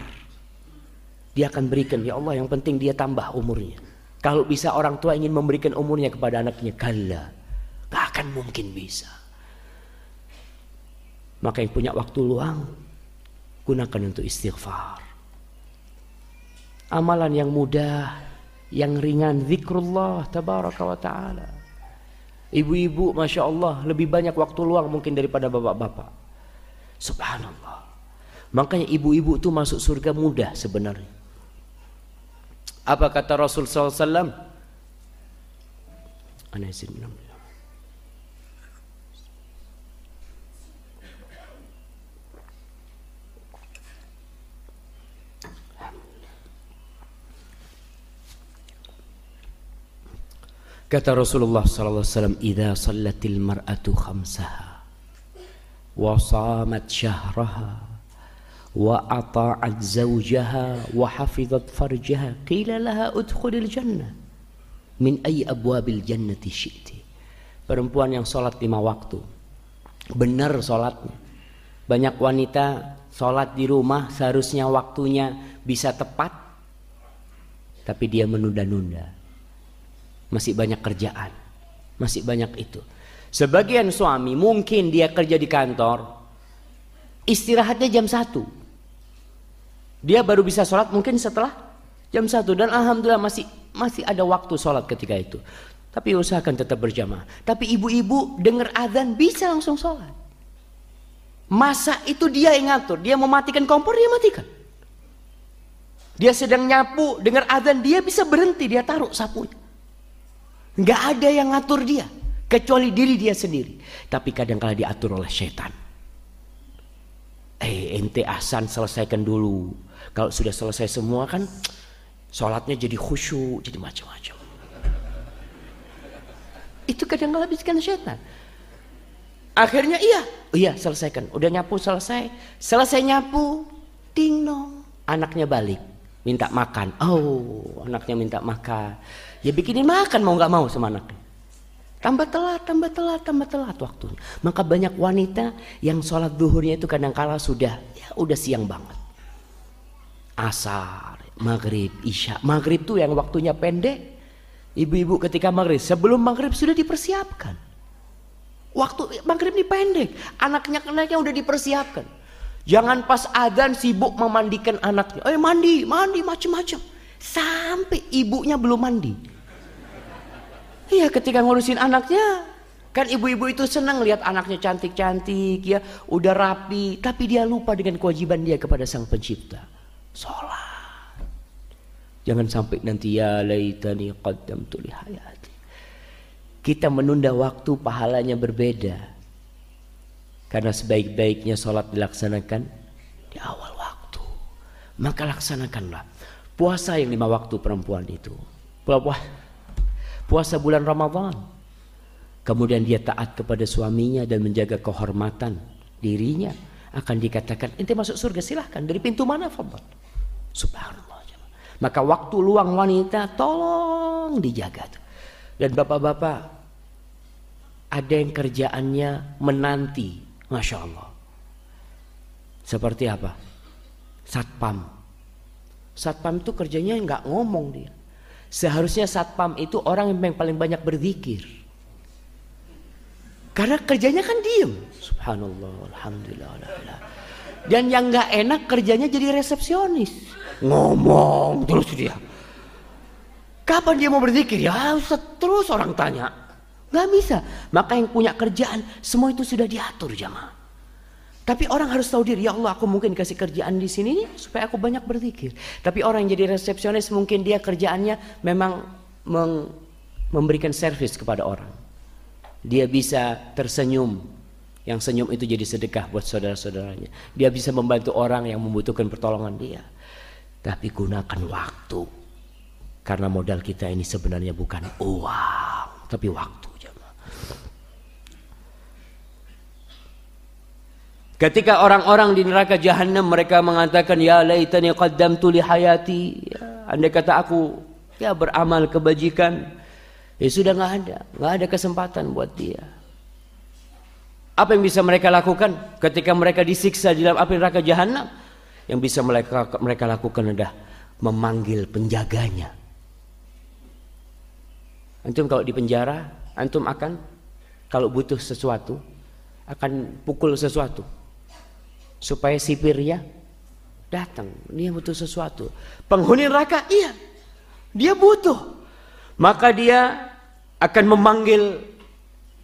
Speaker 1: Dia akan berikan. Ya Allah yang penting dia tambah umurnya. Kalau bisa orang tua ingin memberikan umurnya kepada anaknya. Kala. Gak akan mungkin bisa. Maka yang punya waktu luang. Gunakan untuk istighfar amalan yang mudah, yang ringan, zikrullah tabaraka wa ta'ala. Ibu-ibu Masya Allah lebih banyak waktu luang mungkin daripada bapak-bapak. Subhanallah. Makanya ibu-ibu itu masuk surga mudah sebenarnya. Apa kata Rasul SAW? Anasin minum. Kata Rasulullah sallallahu alaihi wasallam, "Idza sallatil mar'atu khamsaha wa shamat syahraha wa ata'at zawjaha wa hafizat farjaha, qila laha udkhulil jannah min ayyi abwabil jannati syi'ti." Perempuan yang salat lima waktu. Benar salatnya. Banyak wanita salat di rumah seharusnya waktunya bisa tepat tapi dia menunda-nunda masih banyak kerjaan, masih banyak itu. Sebagian suami mungkin dia kerja di kantor, istirahatnya jam satu. Dia baru bisa sholat mungkin setelah jam satu dan alhamdulillah masih masih ada waktu sholat ketika itu. Tapi usahakan tetap berjamaah. Tapi ibu-ibu dengar azan bisa langsung sholat. Masa itu dia yang ngatur, dia mematikan kompor dia matikan. Dia sedang nyapu, dengar azan dia bisa berhenti, dia taruh sapunya. Nggak ada yang ngatur dia. Kecuali diri dia sendiri. Tapi kadang kala diatur oleh setan. Eh ente asan selesaikan dulu. Kalau sudah selesai semua kan sholatnya jadi khusyuk, jadi macam-macam. Itu kadang kala bisikan setan. Akhirnya iya, iya selesaikan. Udah nyapu selesai. Selesai nyapu, ding dong. Anaknya balik, minta makan. Oh, anaknya minta makan. Ya bikinin makan mau nggak mau sama anaknya. Tambah telat, tambah telat, tambah telat waktunya. Maka banyak wanita yang sholat duhurnya itu kadang kala sudah, ya udah siang banget. Asar, maghrib, isya. Maghrib tuh yang waktunya pendek. Ibu-ibu ketika maghrib, sebelum maghrib sudah dipersiapkan. Waktu maghrib ini pendek, anaknya anaknya udah dipersiapkan. Jangan pas adzan sibuk memandikan anaknya. Eh mandi, mandi macam-macam. Sampai ibunya belum mandi. Iya ketika ngurusin anaknya. Kan ibu-ibu itu senang lihat anaknya cantik-cantik ya. Udah rapi. Tapi dia lupa dengan kewajiban dia kepada sang pencipta. Sholat. Jangan sampai nanti ya laitani qaddamtu li hayati. Kita menunda waktu pahalanya berbeda. Karena sebaik-baiknya sholat dilaksanakan di awal waktu. Maka laksanakanlah. Puasa yang lima waktu perempuan itu. Puasa bulan Ramadan. Kemudian dia taat kepada suaminya dan menjaga kehormatan dirinya. Akan dikatakan, ente masuk surga silahkan. Dari pintu mana? Fadal. Subhanallah. Maka waktu luang wanita tolong dijaga. Dan bapak-bapak ada yang kerjaannya menanti. Masya Allah. Seperti apa? Satpam Satpam itu kerjanya nggak ngomong dia. Seharusnya satpam itu orang yang paling banyak berzikir. Karena kerjanya kan diem. Subhanallah, alhamdulillah. alhamdulillah. Dan yang nggak enak kerjanya jadi resepsionis. Ngomong terus dia. Kapan dia mau berzikir? Ya terus orang tanya. Gak bisa. Maka yang punya kerjaan semua itu sudah diatur jamaah. Tapi orang harus tahu diri, ya Allah aku mungkin kasih kerjaan di sini nih, supaya aku banyak berzikir. Tapi orang yang jadi resepsionis mungkin dia kerjaannya memang meng, memberikan servis kepada orang. Dia bisa tersenyum, yang senyum itu jadi sedekah buat saudara-saudaranya. Dia bisa membantu orang yang membutuhkan pertolongan dia. Tapi gunakan waktu. Karena modal kita ini sebenarnya bukan uang, tapi waktu. Ketika orang-orang di neraka jahanam mereka mengatakan ya laitani qaddamtu li hayati. Ya, andai kata aku ya beramal kebajikan ya sudah nggak ada, nggak ada kesempatan buat dia. Apa yang bisa mereka lakukan ketika mereka disiksa di dalam api neraka jahanam? Yang bisa mereka mereka lakukan adalah memanggil penjaganya. Antum kalau di penjara, antum akan kalau butuh sesuatu akan pukul sesuatu supaya sipirnya datang. Dia butuh sesuatu. Penghuni neraka, iya. Dia butuh. Maka dia akan memanggil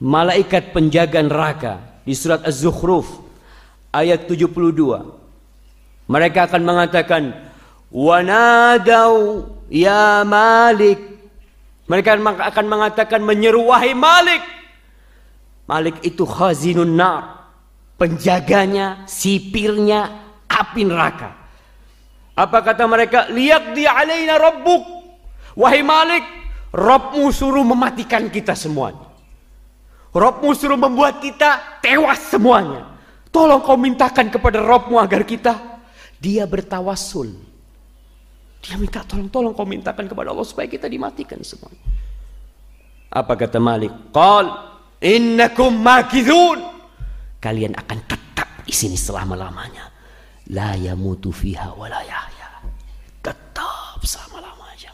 Speaker 1: malaikat penjaga neraka di surat Az-Zukhruf ayat 72. Mereka akan mengatakan, "Wanadau ya Malik." Mereka akan mengatakan menyeru wahai Malik. Malik itu khazinun nar penjaganya, sipirnya api neraka. Apa kata mereka? Lihat dia alaina rabbuk. Wahai Malik, Robmu suruh mematikan kita semuanya. Robmu suruh membuat kita tewas semuanya. Tolong kau mintakan kepada Robmu agar kita dia bertawasul. Dia minta tolong tolong kau mintakan kepada Allah supaya kita dimatikan semuanya. Apa kata Malik? Qal innakum makidun kalian akan tetap di sini selama-lamanya. La yamutu fiha wa la yahya. Tetap selama-lamanya.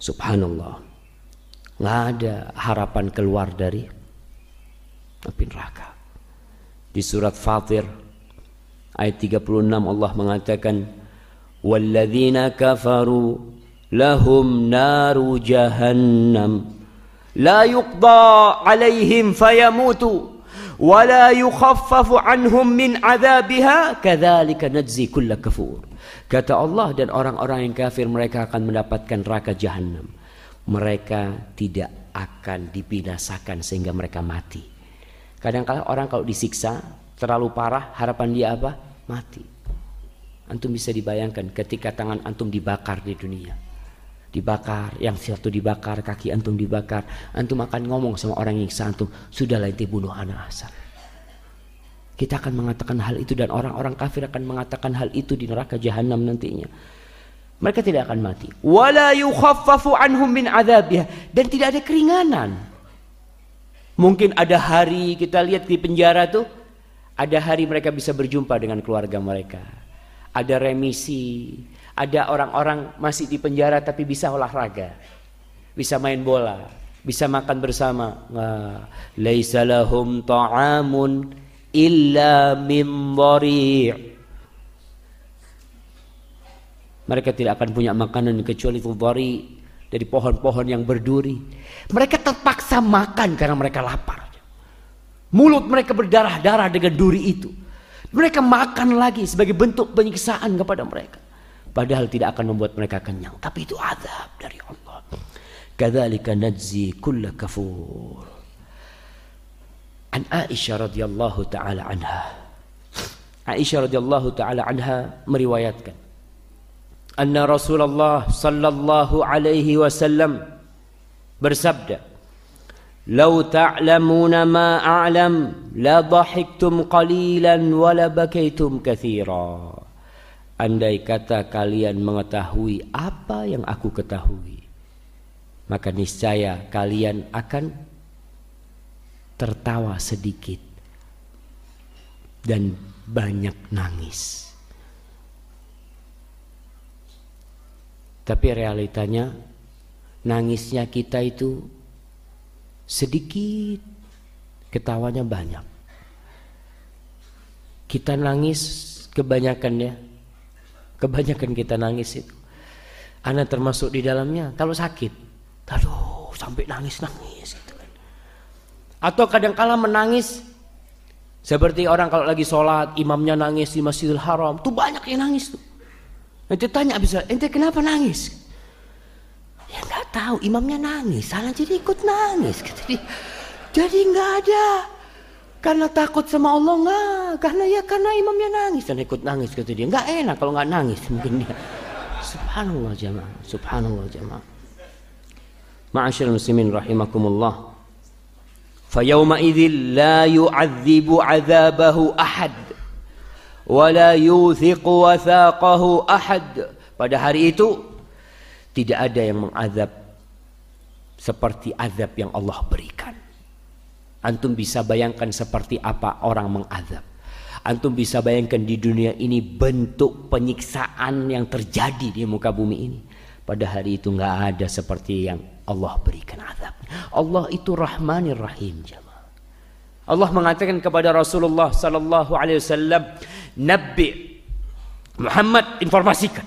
Speaker 1: Subhanallah. Nggak ada harapan keluar dari api neraka. Di surat Fatir ayat 36 Allah mengatakan walladzina kafaru lahum naru jahannam لا يقضى عليهم فيموتوا ولا يخفف عنهم من عذابها كذلك نجزي كل كفور kata Allah dan orang-orang yang kafir mereka akan mendapatkan neraka jahanam mereka tidak akan dibinasakan sehingga mereka mati kadang-kala orang kalau disiksa terlalu parah harapan dia apa mati antum bisa dibayangkan ketika tangan antum dibakar di dunia dibakar, yang satu dibakar, kaki antum dibakar. Antum akan ngomong sama orang yang nyiksa antum, sudahlah inti bunuh anak asal. Kita akan mengatakan hal itu dan orang-orang kafir akan mengatakan hal itu di neraka jahanam nantinya. Mereka tidak akan mati. Wala yukhaffafu anhum min dan tidak ada keringanan. Mungkin ada hari kita lihat di penjara tuh ada hari mereka bisa berjumpa dengan keluarga mereka. Ada remisi, ada orang-orang masih di penjara tapi bisa olahraga. Bisa main bola, bisa makan bersama. Laisa lahum ta'amun illa min Mereka tidak akan punya makanan kecuali dhari dari pohon-pohon yang berduri. Mereka terpaksa makan karena mereka lapar. Mulut mereka berdarah-darah dengan duri itu. Mereka makan lagi sebagai bentuk penyiksaan kepada mereka. Padahal tidak akan membuat mereka kenyang. Tapi itu azab dari Allah. Kadzalika najzi kulla kafur. An Aisyah radhiyallahu taala anha. Aisyah radhiyallahu taala anha meriwayatkan anna Rasulullah sallallahu alaihi wasallam bersabda "Lau ta'lamuna ma a'lam la dhahiktum qalilan wa la bakaitum katsira." Andai kata kalian mengetahui apa yang aku ketahui, maka niscaya kalian akan tertawa sedikit dan banyak nangis. Tapi realitanya nangisnya kita itu sedikit, ketawanya banyak. Kita nangis kebanyakan ya Kebanyakan kita nangis itu. Anak termasuk di dalamnya kalau sakit. Aduh, sampai nangis-nangis gitu kan. Atau kadang kala menangis Seperti orang kalau lagi sholat, imamnya nangis di Masjidil Haram, tuh banyak yang nangis tuh. Nanti tanya bisa, ente kenapa nangis? Ya nggak tahu, imamnya nangis, salah jadi ikut nangis. Jadi, jadi nggak ada. Karena takut sama Allah nggak, karena ya karena imamnya nangis dan ikut nangis kata dia. Nggak enak kalau nggak nangis mungkin dia. Subhanallah jamaah, subhanallah jamaah. Ma'asyiral muslimin rahimakumullah. فيومئذ لا يعذب عذابه أحد ولا يوثق وثاقه أحد pada hari itu tidak ada yang mengazab seperti azab yang Allah berikan antum bisa bayangkan seperti apa orang mengazab antum bisa bayangkan di dunia ini bentuk penyiksaan yang terjadi di muka bumi ini pada hari itu nggak ada seperti yang Allah berikan azab. Allah itu Rahmanir Rahim jemaah. Allah mengatakan kepada Rasulullah sallallahu alaihi wasallam, "Nabi Muhammad informasikan.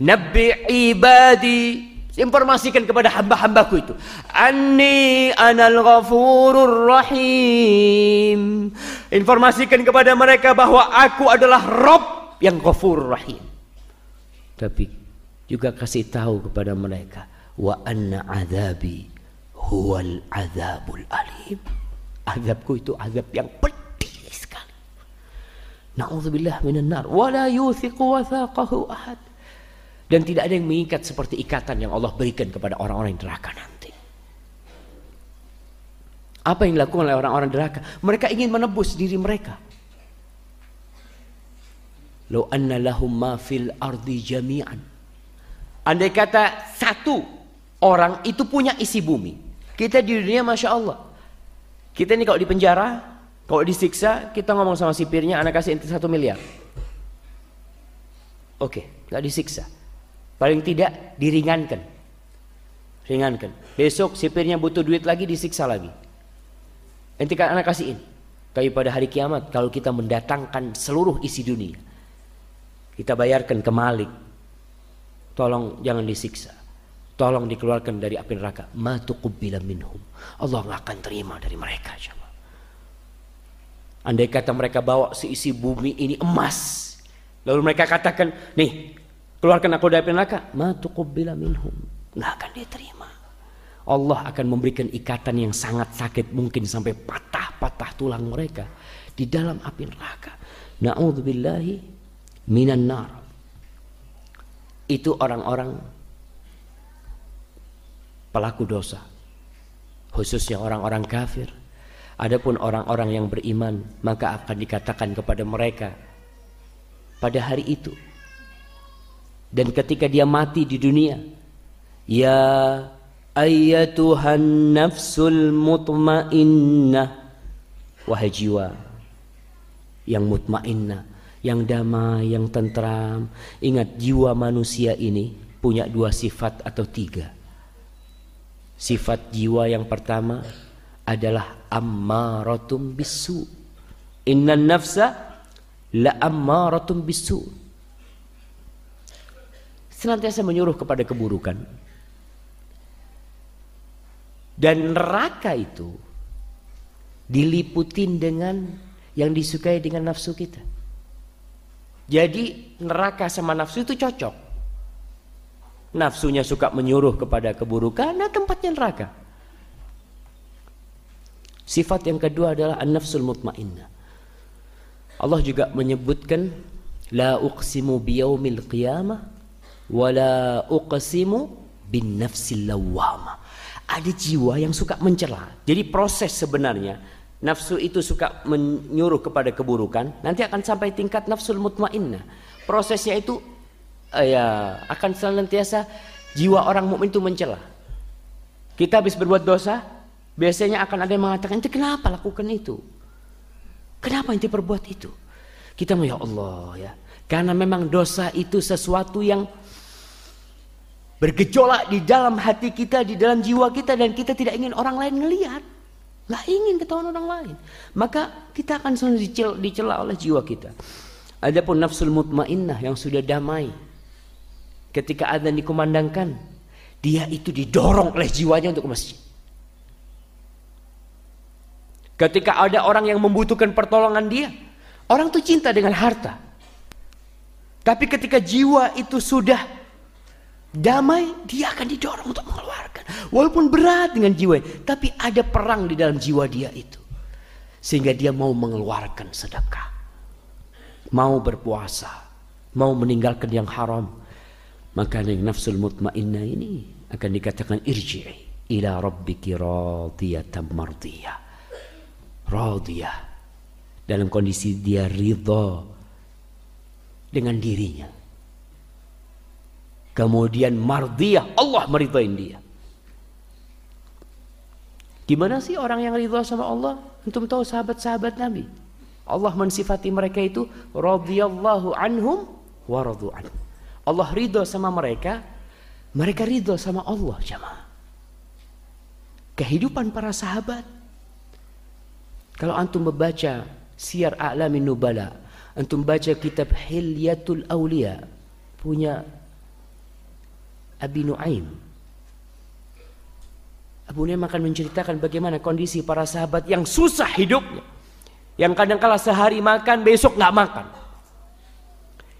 Speaker 1: Nabi ibadi informasikan kepada hamba-hambaku itu. Anni anal ghafurur rahim. Informasikan kepada mereka bahwa aku adalah Rob yang ghafurur rahim. Tapi juga kasih tahu kepada mereka wa anna azabi huwal azabul alim. Azabku itu azab yang pedih sekali. Na'udzubillah minan nar. Wa la yuthiqu wathaqahu ahad dan tidak ada yang mengikat seperti ikatan yang Allah berikan kepada orang-orang yang neraka nanti apa yang dilakukan oleh orang-orang neraka mereka ingin menebus diri mereka Lau anna lahum ma fil ardi jami'an Andai kata satu orang itu punya isi bumi. Kita di dunia Masya Allah. Kita ini kalau di penjara, kalau disiksa, kita ngomong sama sipirnya, anak kasih inti satu miliar. Oke, nggak disiksa. Paling tidak diringankan. Ringankan. Besok sipirnya butuh duit lagi, disiksa lagi. Nanti kan anak kasihin. Tapi pada hari kiamat, kalau kita mendatangkan seluruh isi dunia, kita bayarkan ke Malik, Tolong jangan disiksa. Tolong dikeluarkan dari api neraka. Ma tuqbila minhum. Allah nggak akan terima dari mereka. Andai kata mereka bawa seisi bumi ini emas. Lalu mereka katakan, nih, keluarkan aku dari neraka. Ma tuqbila minhum. Nggak akan diterima. Allah akan memberikan ikatan yang sangat sakit mungkin sampai patah-patah tulang mereka di dalam api neraka. Na'udzubillahi minan nar itu orang-orang pelaku dosa khususnya orang-orang kafir adapun orang-orang yang beriman maka akan dikatakan kepada mereka pada hari itu dan ketika dia mati di dunia ya ayyatuhan nafsul mutmainnah wahai jiwa yang mutmainnah yang damai, yang tentram. Ingat jiwa manusia ini punya dua sifat atau tiga. Sifat jiwa yang pertama adalah ammaratum bisu. Inna nafsa la ammaratum bisu. Senantiasa menyuruh kepada keburukan. Dan neraka itu diliputin dengan yang disukai dengan nafsu kita. Jadi neraka sama nafsu itu cocok. Nafsunya suka menyuruh kepada keburukan, nah tempatnya neraka. Sifat yang kedua adalah an-nafsul mutmainnah. Allah juga menyebutkan la uqsimu biyaumil qiyamah wa la uqsimu bin nafsil lawwamah. Ada jiwa yang suka mencela. Jadi proses sebenarnya nafsu itu suka menyuruh kepada keburukan, nanti akan sampai tingkat nafsul mutmainnah. Prosesnya itu uh, ya akan senantiasa jiwa orang mukmin itu mencela. Kita habis berbuat dosa, biasanya akan ada yang mengatakan, "Ente kenapa lakukan itu? Kenapa ente perbuat itu?" Kita mau ya Allah ya. Karena memang dosa itu sesuatu yang bergejolak di dalam hati kita, di dalam jiwa kita dan kita tidak ingin orang lain melihat. Gak ingin ketahuan orang lain. Maka kita akan selalu dicela, oleh jiwa kita. Adapun nafsul mutmainnah yang sudah damai. Ketika adzan dikumandangkan, dia itu didorong oleh jiwanya untuk ke masjid. Ketika ada orang yang membutuhkan pertolongan dia, orang tuh cinta dengan harta. Tapi ketika jiwa itu sudah damai, dia akan didorong untuk mengeluarkan. Walaupun berat dengan jiwa, tapi ada perang di dalam jiwa dia itu. Sehingga dia mau mengeluarkan sedekah. Mau berpuasa. Mau meninggalkan yang haram. Maka yang nafsul mutmainnah ini akan dikatakan irji'i ila rabbiki radiyatan mardiyah. Radiyah. Dalam kondisi dia ridho dengan dirinya. Kemudian mardiyah, Allah meridhoin dia. Gimana sih orang yang ridho sama Allah? Antum tahu sahabat-sahabat Nabi. Allah mensifati mereka itu radhiyallahu anhum wa radu. Allah ridho sama mereka, mereka ridho sama Allah jemaah. Kehidupan para sahabat. Kalau antum membaca Syiar A'lamin Nubala, antum baca kitab Hilyatul Aulia punya Abi Nuaim. Abu Nuaim akan menceritakan bagaimana kondisi para sahabat yang susah hidupnya. Yang kadang kala sehari makan, besok nggak makan.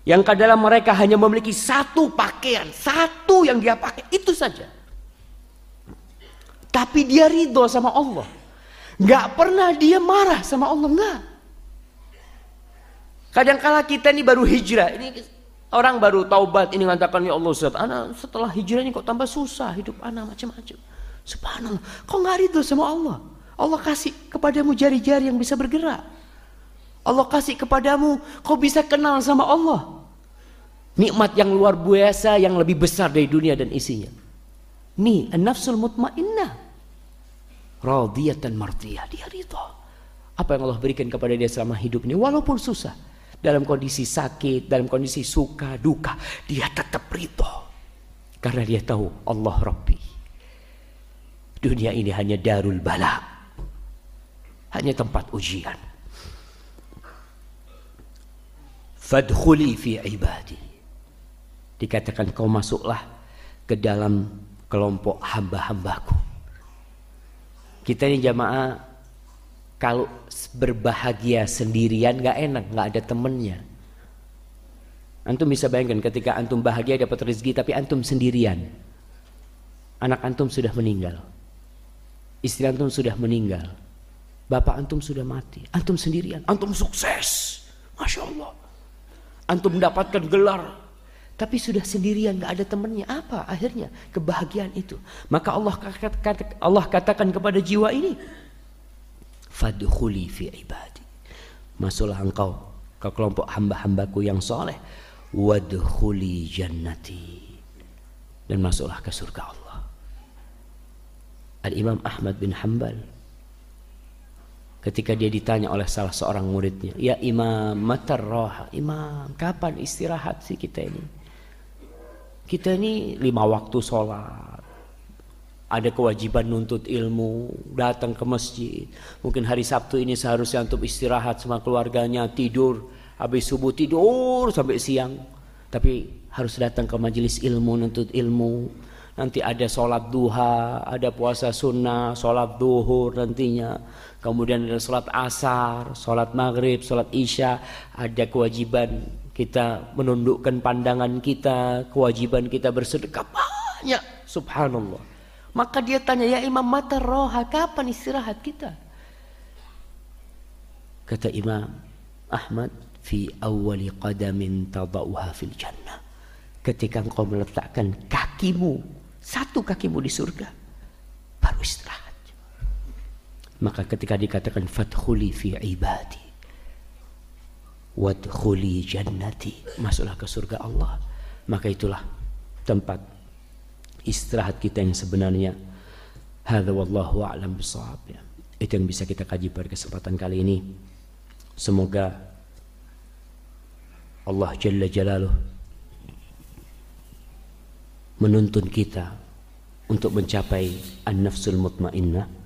Speaker 1: Yang kadang mereka hanya memiliki satu pakaian, satu yang dia pakai, itu saja. Tapi dia ridho sama Allah. Nggak pernah dia marah sama Allah, nggak. Kadang kala kita ini baru hijrah, ini orang baru taubat ini mengatakan ya Allah Ustaz, anak setelah hijrah ini kok tambah susah hidup anak macam-macam. Subhanallah, kok nggak ridho sama Allah? Allah kasih kepadamu jari-jari yang bisa bergerak. Allah kasih kepadamu, kau bisa kenal sama Allah. Nikmat yang luar biasa yang lebih besar dari dunia dan isinya. Nih, an-nafsul mutmainnah. Radiyatan mardiyah, dia ridho. Apa yang Allah berikan kepada dia selama hidup ini walaupun susah dalam kondisi sakit, dalam kondisi suka, duka, dia tetap ridho. Karena dia tahu Allah Rabbi. Dunia ini hanya darul bala. Hanya tempat ujian. Fadkhuli fi ibadi. Dikatakan kau masuklah ke dalam kelompok hamba-hambaku. Kita ini jamaah kalau berbahagia sendirian gak enak, gak ada temennya. Antum bisa bayangkan ketika antum bahagia dapat rezeki tapi antum sendirian. Anak antum sudah meninggal. Istri antum sudah meninggal. Bapak antum sudah mati. Antum sendirian. Antum sukses. Masya Allah. Antum mendapatkan gelar. Tapi sudah sendirian gak ada temennya. Apa akhirnya? Kebahagiaan itu. Maka Allah katakan kepada jiwa ini fadkhuli fi ibadi. Masuklah engkau ke kelompok hamba-hambaku yang soleh. Wadkhuli jannati. Dan masuklah ke surga Allah. Al-Imam Ahmad bin Hanbal ketika dia ditanya oleh salah seorang muridnya ya imam matar roha imam kapan istirahat sih kita ini? Kita ini lima waktu sholat ada kewajiban nuntut ilmu, datang ke masjid. Mungkin hari Sabtu ini seharusnya untuk istirahat sama keluarganya, tidur, habis subuh tidur sampai siang. Tapi harus datang ke majelis ilmu, nuntut ilmu. Nanti ada sholat duha, ada puasa sunnah, sholat duhur nantinya. Kemudian ada sholat asar, sholat maghrib, sholat isya. Ada kewajiban kita menundukkan pandangan kita, kewajiban kita bersedekah banyak. Subhanallah. Maka dia tanya, ya Imam mata roha, kapan istirahat kita? Kata Imam Ahmad, fi awali qadamin tadauha fil jannah. Ketika engkau meletakkan kakimu, satu kakimu di surga, baru istirahat. Maka ketika dikatakan fathuli fi ibadi, wadkhuli jannati, masuklah ke surga Allah. Maka itulah tempat istirahat kita yang sebenarnya hadza wallahu a'lam ya. Itu yang bisa kita kaji pada kesempatan kali ini. Semoga Allah Jalla Jalaluh menuntun kita untuk mencapai an-nafsul mutmainnah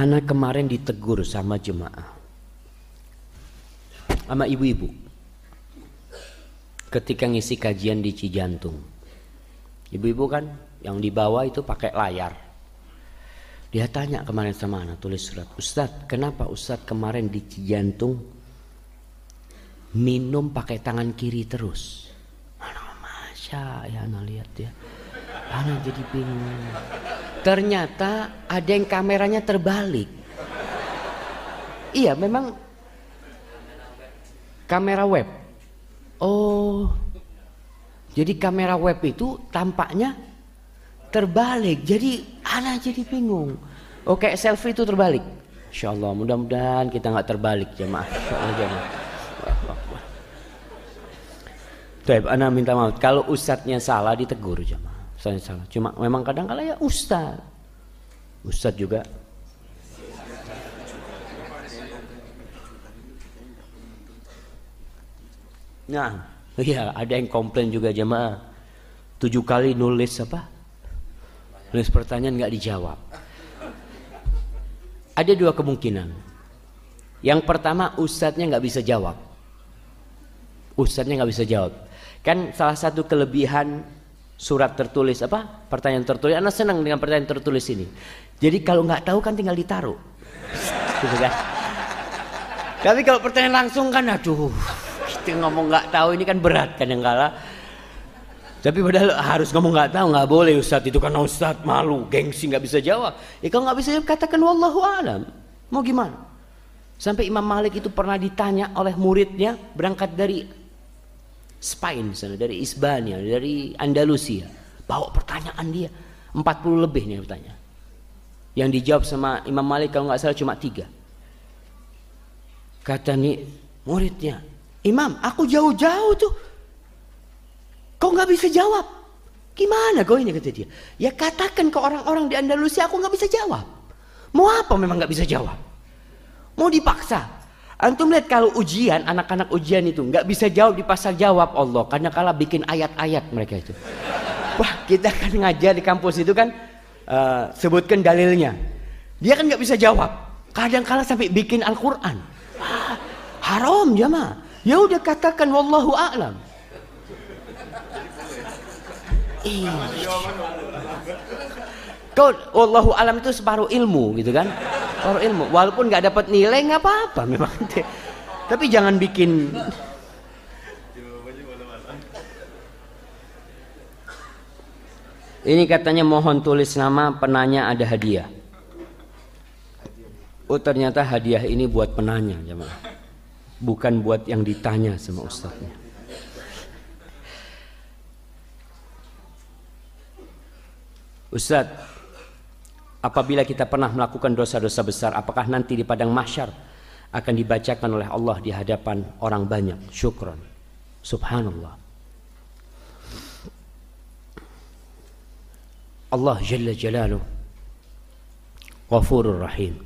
Speaker 1: Anak kemarin ditegur sama jemaah. Sama ibu-ibu. Ketika ngisi kajian di Cijantung. Ibu-ibu kan yang di bawah itu pakai layar. Dia tanya kemarin sama anak tulis surat. Ustadz kenapa Ustadz kemarin di Cijantung minum pakai tangan kiri terus? Masya ya anak lihat ya. Anak jadi bingung. Ternyata ada yang kameranya terbalik. Iya memang kamera web. Oh, jadi kamera web itu tampaknya terbalik. Jadi anak jadi bingung. Oke, oh, selfie itu terbalik. Insya Allah, mudah-mudahan kita nggak terbalik jemaah. jemaah. Taib, anak minta maaf. Kalau ustadznya salah ditegur jemaah. Saya salah. Cuma memang kadang kala ya ustadz. Ustadz juga Nah, iya ada yang komplain juga jemaah. Tujuh kali nulis apa? Nulis pertanyaan nggak dijawab. Ada dua kemungkinan. Yang pertama ustadznya nggak bisa jawab. Ustadznya nggak bisa jawab. Kan salah satu kelebihan surat tertulis apa? Pertanyaan tertulis. Anak senang dengan pertanyaan tertulis ini. Jadi kalau nggak tahu kan tinggal ditaruh. gitu kan? Tapi kalau pertanyaan langsung kan aduh kita ngomong nggak tahu ini kan berat kan yang kalah. Tapi padahal harus ngomong nggak tahu nggak boleh Ustadz itu karena Ustadz malu gengsi nggak bisa jawab. Ya kalau nggak bisa jawab katakan wallahu alam. Mau gimana? Sampai Imam Malik itu pernah ditanya oleh muridnya berangkat dari Spain sana, dari Isbania, dari Andalusia. Bawa pertanyaan dia 40 lebih nih bertanya. Yang dijawab sama Imam Malik kalau nggak salah cuma tiga. Kata nih muridnya, Imam, aku jauh-jauh tuh. Kau nggak bisa jawab. Gimana kau ini kata dia? Ya katakan ke orang-orang di Andalusia aku nggak bisa jawab. Mau apa memang nggak bisa jawab? Mau dipaksa? Antum lihat kalau ujian, anak-anak ujian itu nggak bisa jawab dipaksa jawab Allah karena kalah bikin ayat-ayat mereka itu. Wah kita kan ngajar di kampus itu kan uh, sebutkan dalilnya. Dia kan nggak bisa jawab. Kadang kala sampai bikin Al-Quran. haram jamaah. Ya udah katakan wallahu a'lam. Kau wallahu alam itu separuh ilmu gitu kan? Separuh ilmu. Walaupun nggak dapat nilai nggak apa-apa memang. Tapi jangan bikin Ini katanya mohon tulis nama penanya ada hadiah. Oh ternyata hadiah ini buat penanya jemaah bukan buat yang ditanya sama ustadznya. Ustadz, apabila kita pernah melakukan dosa-dosa besar, apakah nanti di padang mahsyar akan dibacakan oleh Allah di hadapan orang banyak? Syukron. Subhanallah. Allah Jalla Jalaluh Ghafurur Rahim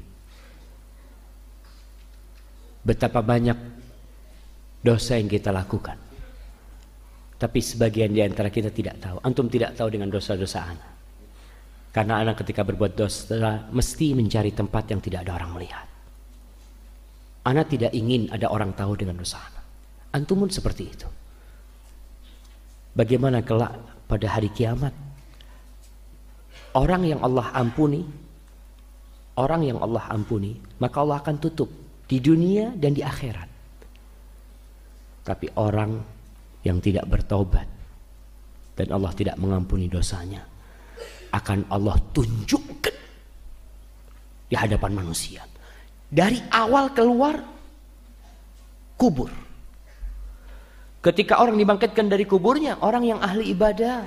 Speaker 1: betapa banyak dosa yang kita lakukan. Tapi sebagian di antara kita tidak tahu. Antum tidak tahu dengan dosa-dosa anak. Karena anak ketika berbuat dosa mesti mencari tempat yang tidak ada orang melihat. Anak tidak ingin ada orang tahu dengan dosa anak. Antum pun seperti itu. Bagaimana kelak pada hari kiamat? Orang yang Allah ampuni, orang yang Allah ampuni, maka Allah akan tutup di dunia dan di akhirat. Tapi orang yang tidak bertobat dan Allah tidak mengampuni dosanya akan Allah tunjukkan di hadapan manusia. Dari awal keluar kubur. Ketika orang dibangkitkan dari kuburnya, orang yang ahli ibadah,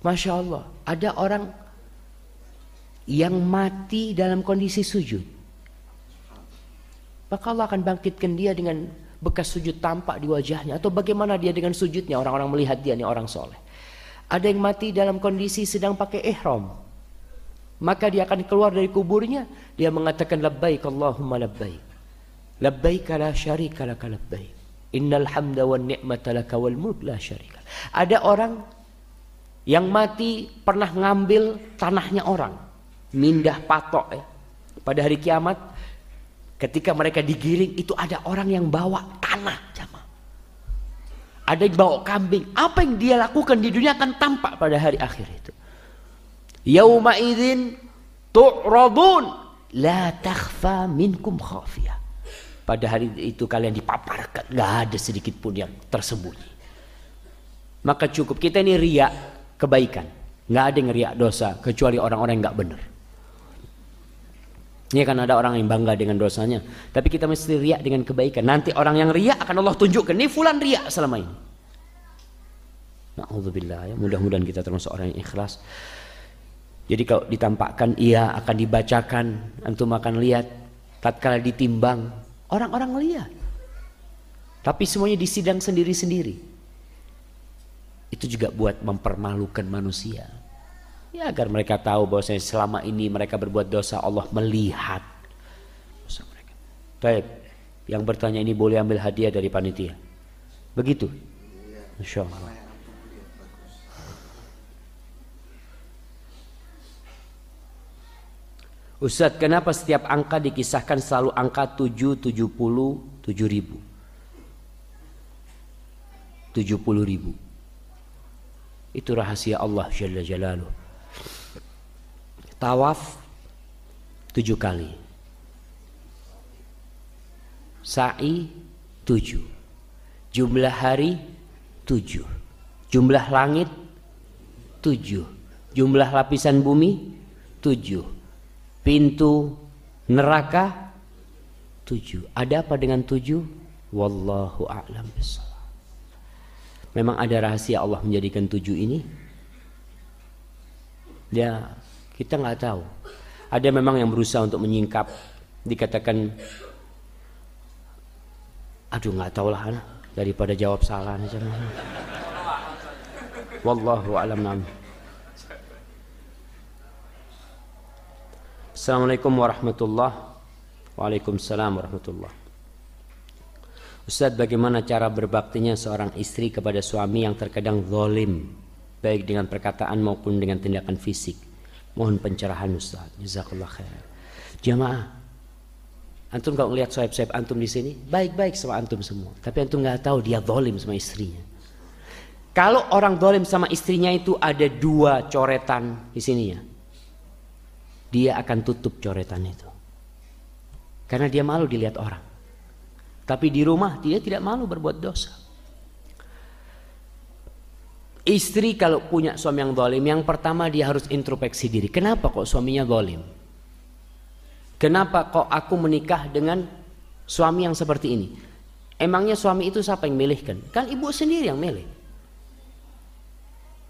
Speaker 1: masya Allah, ada orang yang mati dalam kondisi sujud. Maka Allah akan bangkitkan dia dengan bekas sujud tampak di wajahnya. Atau bagaimana dia dengan sujudnya orang-orang melihat dia ini orang soleh. Ada yang mati dalam kondisi sedang pakai ihram. Maka dia akan keluar dari kuburnya. Dia mengatakan labbaik Allahumma labbaik. Labbaik la syarika laka labbaik. Innal hamda wa ni'mata laka wal mulk la syarika. Ada orang yang mati pernah ngambil tanahnya orang. Mindah patok ya. pada hari kiamat ketika mereka digiring itu ada orang yang bawa tanah. Ada yang bawa kambing. Apa yang dia lakukan di dunia akan tampak pada hari akhir itu. Yauma idzin tu'radun la takhfa minkum khafiyah. Pada hari itu kalian dipaparkan, nggak ada sedikit pun yang tersembunyi. Maka cukup kita ini riak kebaikan, nggak ada yang riak dosa kecuali orang-orang yang nggak benar. Ini kan ada orang yang bangga dengan dosanya, tapi kita mesti riak dengan kebaikan. Nanti orang yang riak akan Allah tunjukkan, ini fulan riak selama ini. Nauzubillah ya, mudah-mudahan kita termasuk orang yang ikhlas. Jadi kalau ditampakkan iya akan dibacakan, antum akan lihat tatkala ditimbang orang-orang lihat. Tapi semuanya disidang sendiri-sendiri. Itu juga buat mempermalukan manusia. Ya agar mereka tahu bahwa selama ini mereka berbuat dosa Allah melihat dosa mereka. Baik, yang bertanya ini boleh ambil hadiah dari panitia. Begitu. Insya Allah. Ustadz, kenapa setiap angka dikisahkan selalu angka 7, 70, 7 ribu? 70 ribu. Itu rahasia Allah Jalla Jalaluh tawaf tujuh kali. Sa'i tujuh. Jumlah hari tujuh. Jumlah langit tujuh. Jumlah lapisan bumi tujuh. Pintu neraka tujuh. Ada apa dengan tujuh? Wallahu a'lam memang ada rahasia Allah menjadikan tujuh ini. Dia kita nggak tahu. Ada memang yang berusaha untuk menyingkap, dikatakan, aduh nggak tahu lah, daripada jawab salah. Wallahu a'lam. Assalamualaikum warahmatullahi Waalaikumsalam warahmatullahi Ustadz bagaimana cara berbaktinya seorang istri kepada suami yang terkadang zolim Baik dengan perkataan maupun dengan tindakan fisik Mohon pencerahan Ustaz. Jazakallah khair. Jamaah. Antum kalau ngelihat sohib-sohib antum di sini, baik-baik sama antum semua. Tapi antum nggak tahu dia dolim sama istrinya. Kalau orang dolim sama istrinya itu ada dua coretan di sininya. Dia akan tutup coretan itu. Karena dia malu dilihat orang. Tapi di rumah dia tidak malu berbuat dosa. Istri kalau punya suami yang dolim, yang pertama dia harus introspeksi diri. Kenapa kok suaminya dolim? Kenapa kok aku menikah dengan suami yang seperti ini? Emangnya suami itu siapa yang milihkan? Kan ibu sendiri yang milih.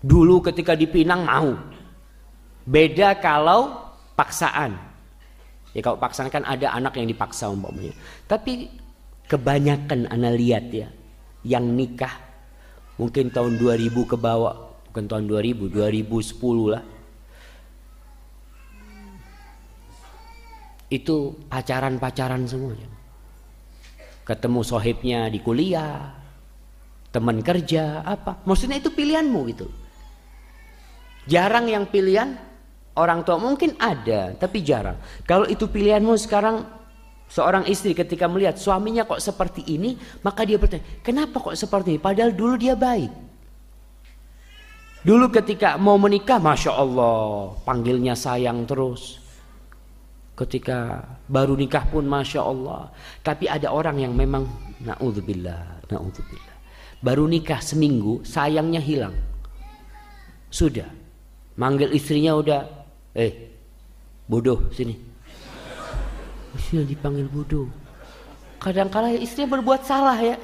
Speaker 1: Dulu ketika dipinang mau. Beda kalau paksaan. Ya kalau paksaan kan ada anak yang dipaksa umpamanya. Tapi kebanyakan anak lihat ya yang nikah mungkin tahun 2000 ke bawah. Bukan tahun 2000 2010 lah. Itu pacaran-pacaran semuanya. Ketemu sohibnya di kuliah teman kerja apa. Maksudnya itu pilihanmu gitu. Jarang yang pilihan orang tua. Mungkin ada tapi jarang. Kalau itu pilihanmu sekarang Seorang istri ketika melihat suaminya kok seperti ini, maka dia bertanya, kenapa kok seperti ini? Padahal dulu dia baik. Dulu ketika mau menikah, Masya Allah, panggilnya sayang terus. Ketika baru nikah pun Masya Allah. Tapi ada orang yang memang, na'udzubillah, na'udzubillah. Baru nikah seminggu, sayangnya hilang. Sudah. Manggil istrinya udah, eh, bodoh sini Istrinya dipanggil bodoh. Kadang-kala istrinya berbuat salah ya.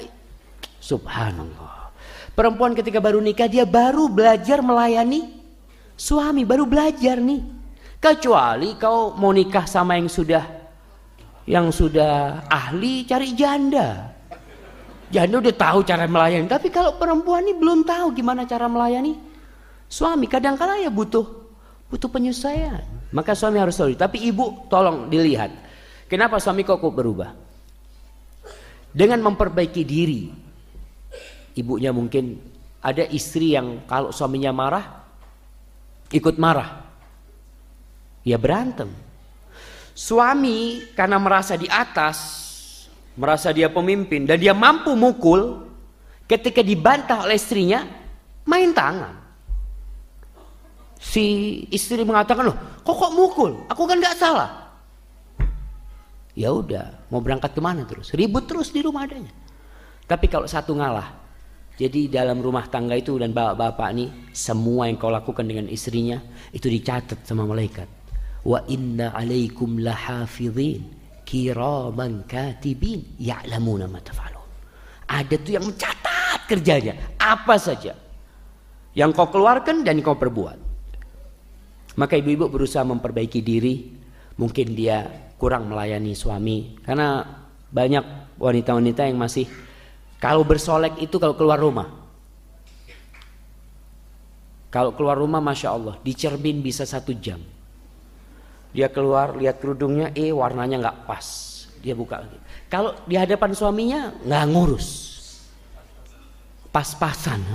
Speaker 1: Subhanallah. Perempuan ketika baru nikah dia baru belajar melayani suami, baru belajar nih. Kecuali kau mau nikah sama yang sudah yang sudah ahli cari janda. Janda udah tahu cara melayani, tapi kalau perempuan ini belum tahu gimana cara melayani suami, kadang-kala ya butuh butuh penyesuaian. Maka suami harus tahu. Tapi ibu tolong dilihat Kenapa suami kok berubah? Dengan memperbaiki diri. Ibunya mungkin ada istri yang kalau suaminya marah ikut marah. Ya berantem. Suami karena merasa di atas, merasa dia pemimpin dan dia mampu mukul, ketika dibantah oleh istrinya, main tangan. Si istri mengatakan, loh kok kok mukul? Aku kan gak salah. Ya udah, mau berangkat ke mana terus? Ribut terus di rumah adanya. Tapi kalau satu ngalah, jadi dalam rumah tangga itu dan bapak-bapak ini, semua yang kau lakukan dengan istrinya, itu dicatat sama malaikat. Wa inna alaikum lahafidhin kiraman katibin ya'lamuna ma taf'alun. Ada tuh yang mencatat kerjanya. Apa saja yang kau keluarkan dan kau perbuat. Maka ibu-ibu berusaha memperbaiki diri. Mungkin dia kurang melayani suami karena banyak wanita-wanita yang masih kalau bersolek itu kalau keluar rumah kalau keluar rumah Masya Allah dicermin bisa satu jam dia keluar lihat kerudungnya, eh warnanya nggak pas. Dia buka lagi. Kalau di hadapan suaminya nggak ngurus, pas-pasan.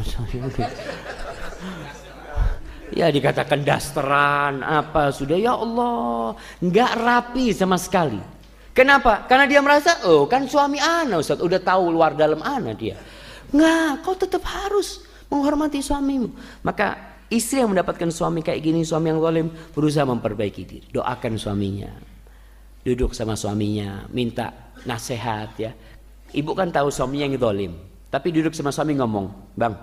Speaker 1: ya dikatakan dasteran apa sudah ya Allah nggak rapi sama sekali. Kenapa? Karena dia merasa oh kan suami ana Ustaz udah tahu luar dalam ana dia. Nggak, kau tetap harus menghormati suamimu. Maka Istri yang mendapatkan suami kayak gini, suami yang zalim, berusaha memperbaiki diri. Doakan suaminya. Duduk sama suaminya, minta nasihat ya. Ibu kan tahu suaminya yang zalim. Tapi duduk sama suami ngomong, "Bang,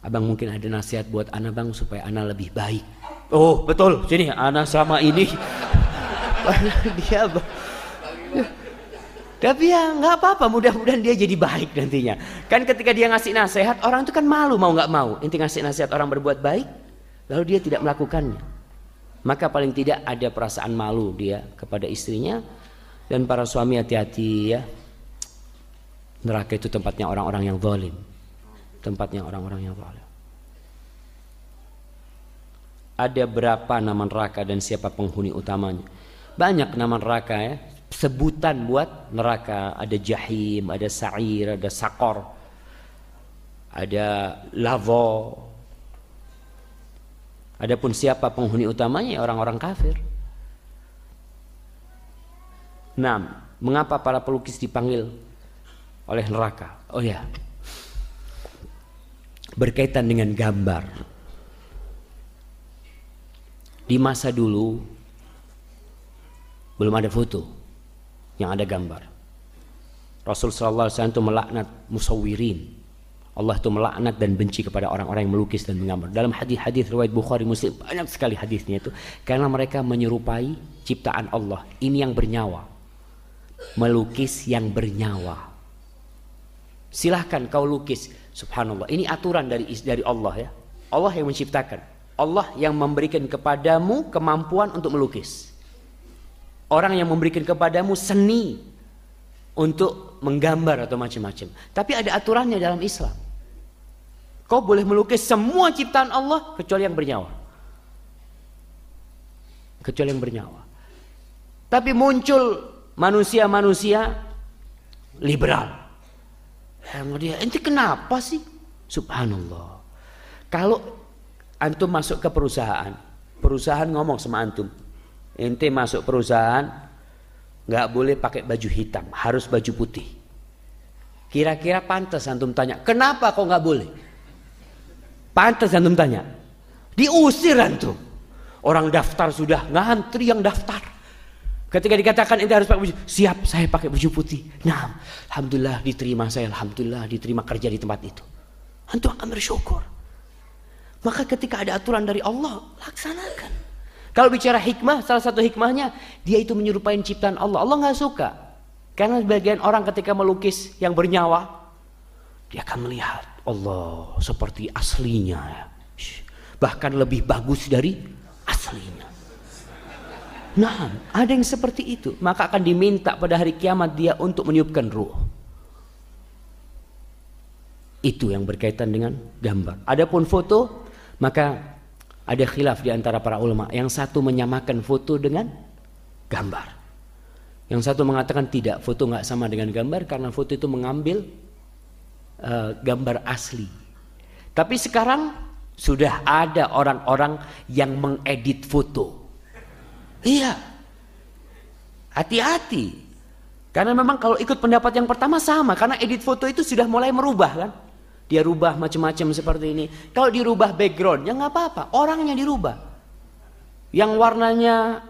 Speaker 1: Abang mungkin ada nasihat buat anak bang supaya anak lebih baik." Oh, betul. Sini anak sama ini dia tapi ya nggak apa-apa, mudah-mudahan dia jadi baik nantinya. Kan ketika dia ngasih nasihat, orang itu kan malu mau nggak mau. Inti ngasih nasihat orang berbuat baik, lalu dia tidak melakukannya. Maka paling tidak ada perasaan malu dia kepada istrinya dan para suami hati-hati ya. Neraka itu tempatnya orang-orang yang zalim. Tempatnya orang-orang yang zalim. Ada berapa nama neraka dan siapa penghuni utamanya? Banyak nama neraka ya sebutan buat neraka. Ada jahim, ada sa'ir, ada sakor, ada lavo. Adapun siapa penghuni utamanya orang-orang kafir. Nah, mengapa para pelukis dipanggil oleh neraka? Oh ya, berkaitan dengan gambar. Di masa dulu belum ada foto yang ada gambar. Rasul sallallahu alaihi wasallam melaknat musawwirin. Allah itu melaknat dan benci kepada orang-orang yang melukis dan menggambar. Dalam hadis-hadis riwayat Bukhari Muslim banyak sekali hadisnya itu karena mereka menyerupai ciptaan Allah. Ini yang bernyawa. Melukis yang bernyawa. Silahkan kau lukis. Subhanallah. Ini aturan dari dari Allah ya. Allah yang menciptakan. Allah yang memberikan kepadamu kemampuan untuk melukis orang yang memberikan kepadamu seni untuk menggambar atau macam-macam. Tapi ada aturannya dalam Islam. Kau boleh melukis semua ciptaan Allah kecuali yang bernyawa. Kecuali yang bernyawa. Tapi muncul manusia-manusia liberal. Yang dia, ente kenapa sih? Subhanallah. Kalau antum masuk ke perusahaan, perusahaan ngomong sama antum, Ente masuk perusahaan nggak boleh pakai baju hitam, harus baju putih. Kira-kira pantas antum tanya, kenapa kok nggak boleh? Pantas antum tanya. Diusir antum. Orang daftar sudah ngantri yang daftar. Ketika dikatakan ente harus pakai baju, siap saya pakai baju putih. Nah, alhamdulillah diterima saya, alhamdulillah diterima kerja di tempat itu. Antum akan bersyukur. Maka ketika ada aturan dari Allah, laksanakan. Kalau bicara hikmah, salah satu hikmahnya dia itu menyerupai ciptaan Allah. Allah nggak suka. Karena sebagian orang ketika melukis yang bernyawa, dia akan melihat Allah seperti aslinya. Bahkan lebih bagus dari aslinya. Nah, ada yang seperti itu. Maka akan diminta pada hari kiamat dia untuk meniupkan ruh. Itu yang berkaitan dengan gambar. Adapun foto, maka ada khilaf di antara para ulama. Yang satu menyamakan foto dengan gambar. Yang satu mengatakan tidak, foto nggak sama dengan gambar karena foto itu mengambil uh, gambar asli. Tapi sekarang sudah ada orang-orang yang mengedit foto. Iya. Hati-hati. Karena memang kalau ikut pendapat yang pertama sama, karena edit foto itu sudah mulai merubah kan. Dia rubah macam-macam seperti ini. Kalau dirubah background, ya nggak apa-apa. Orangnya dirubah. Yang warnanya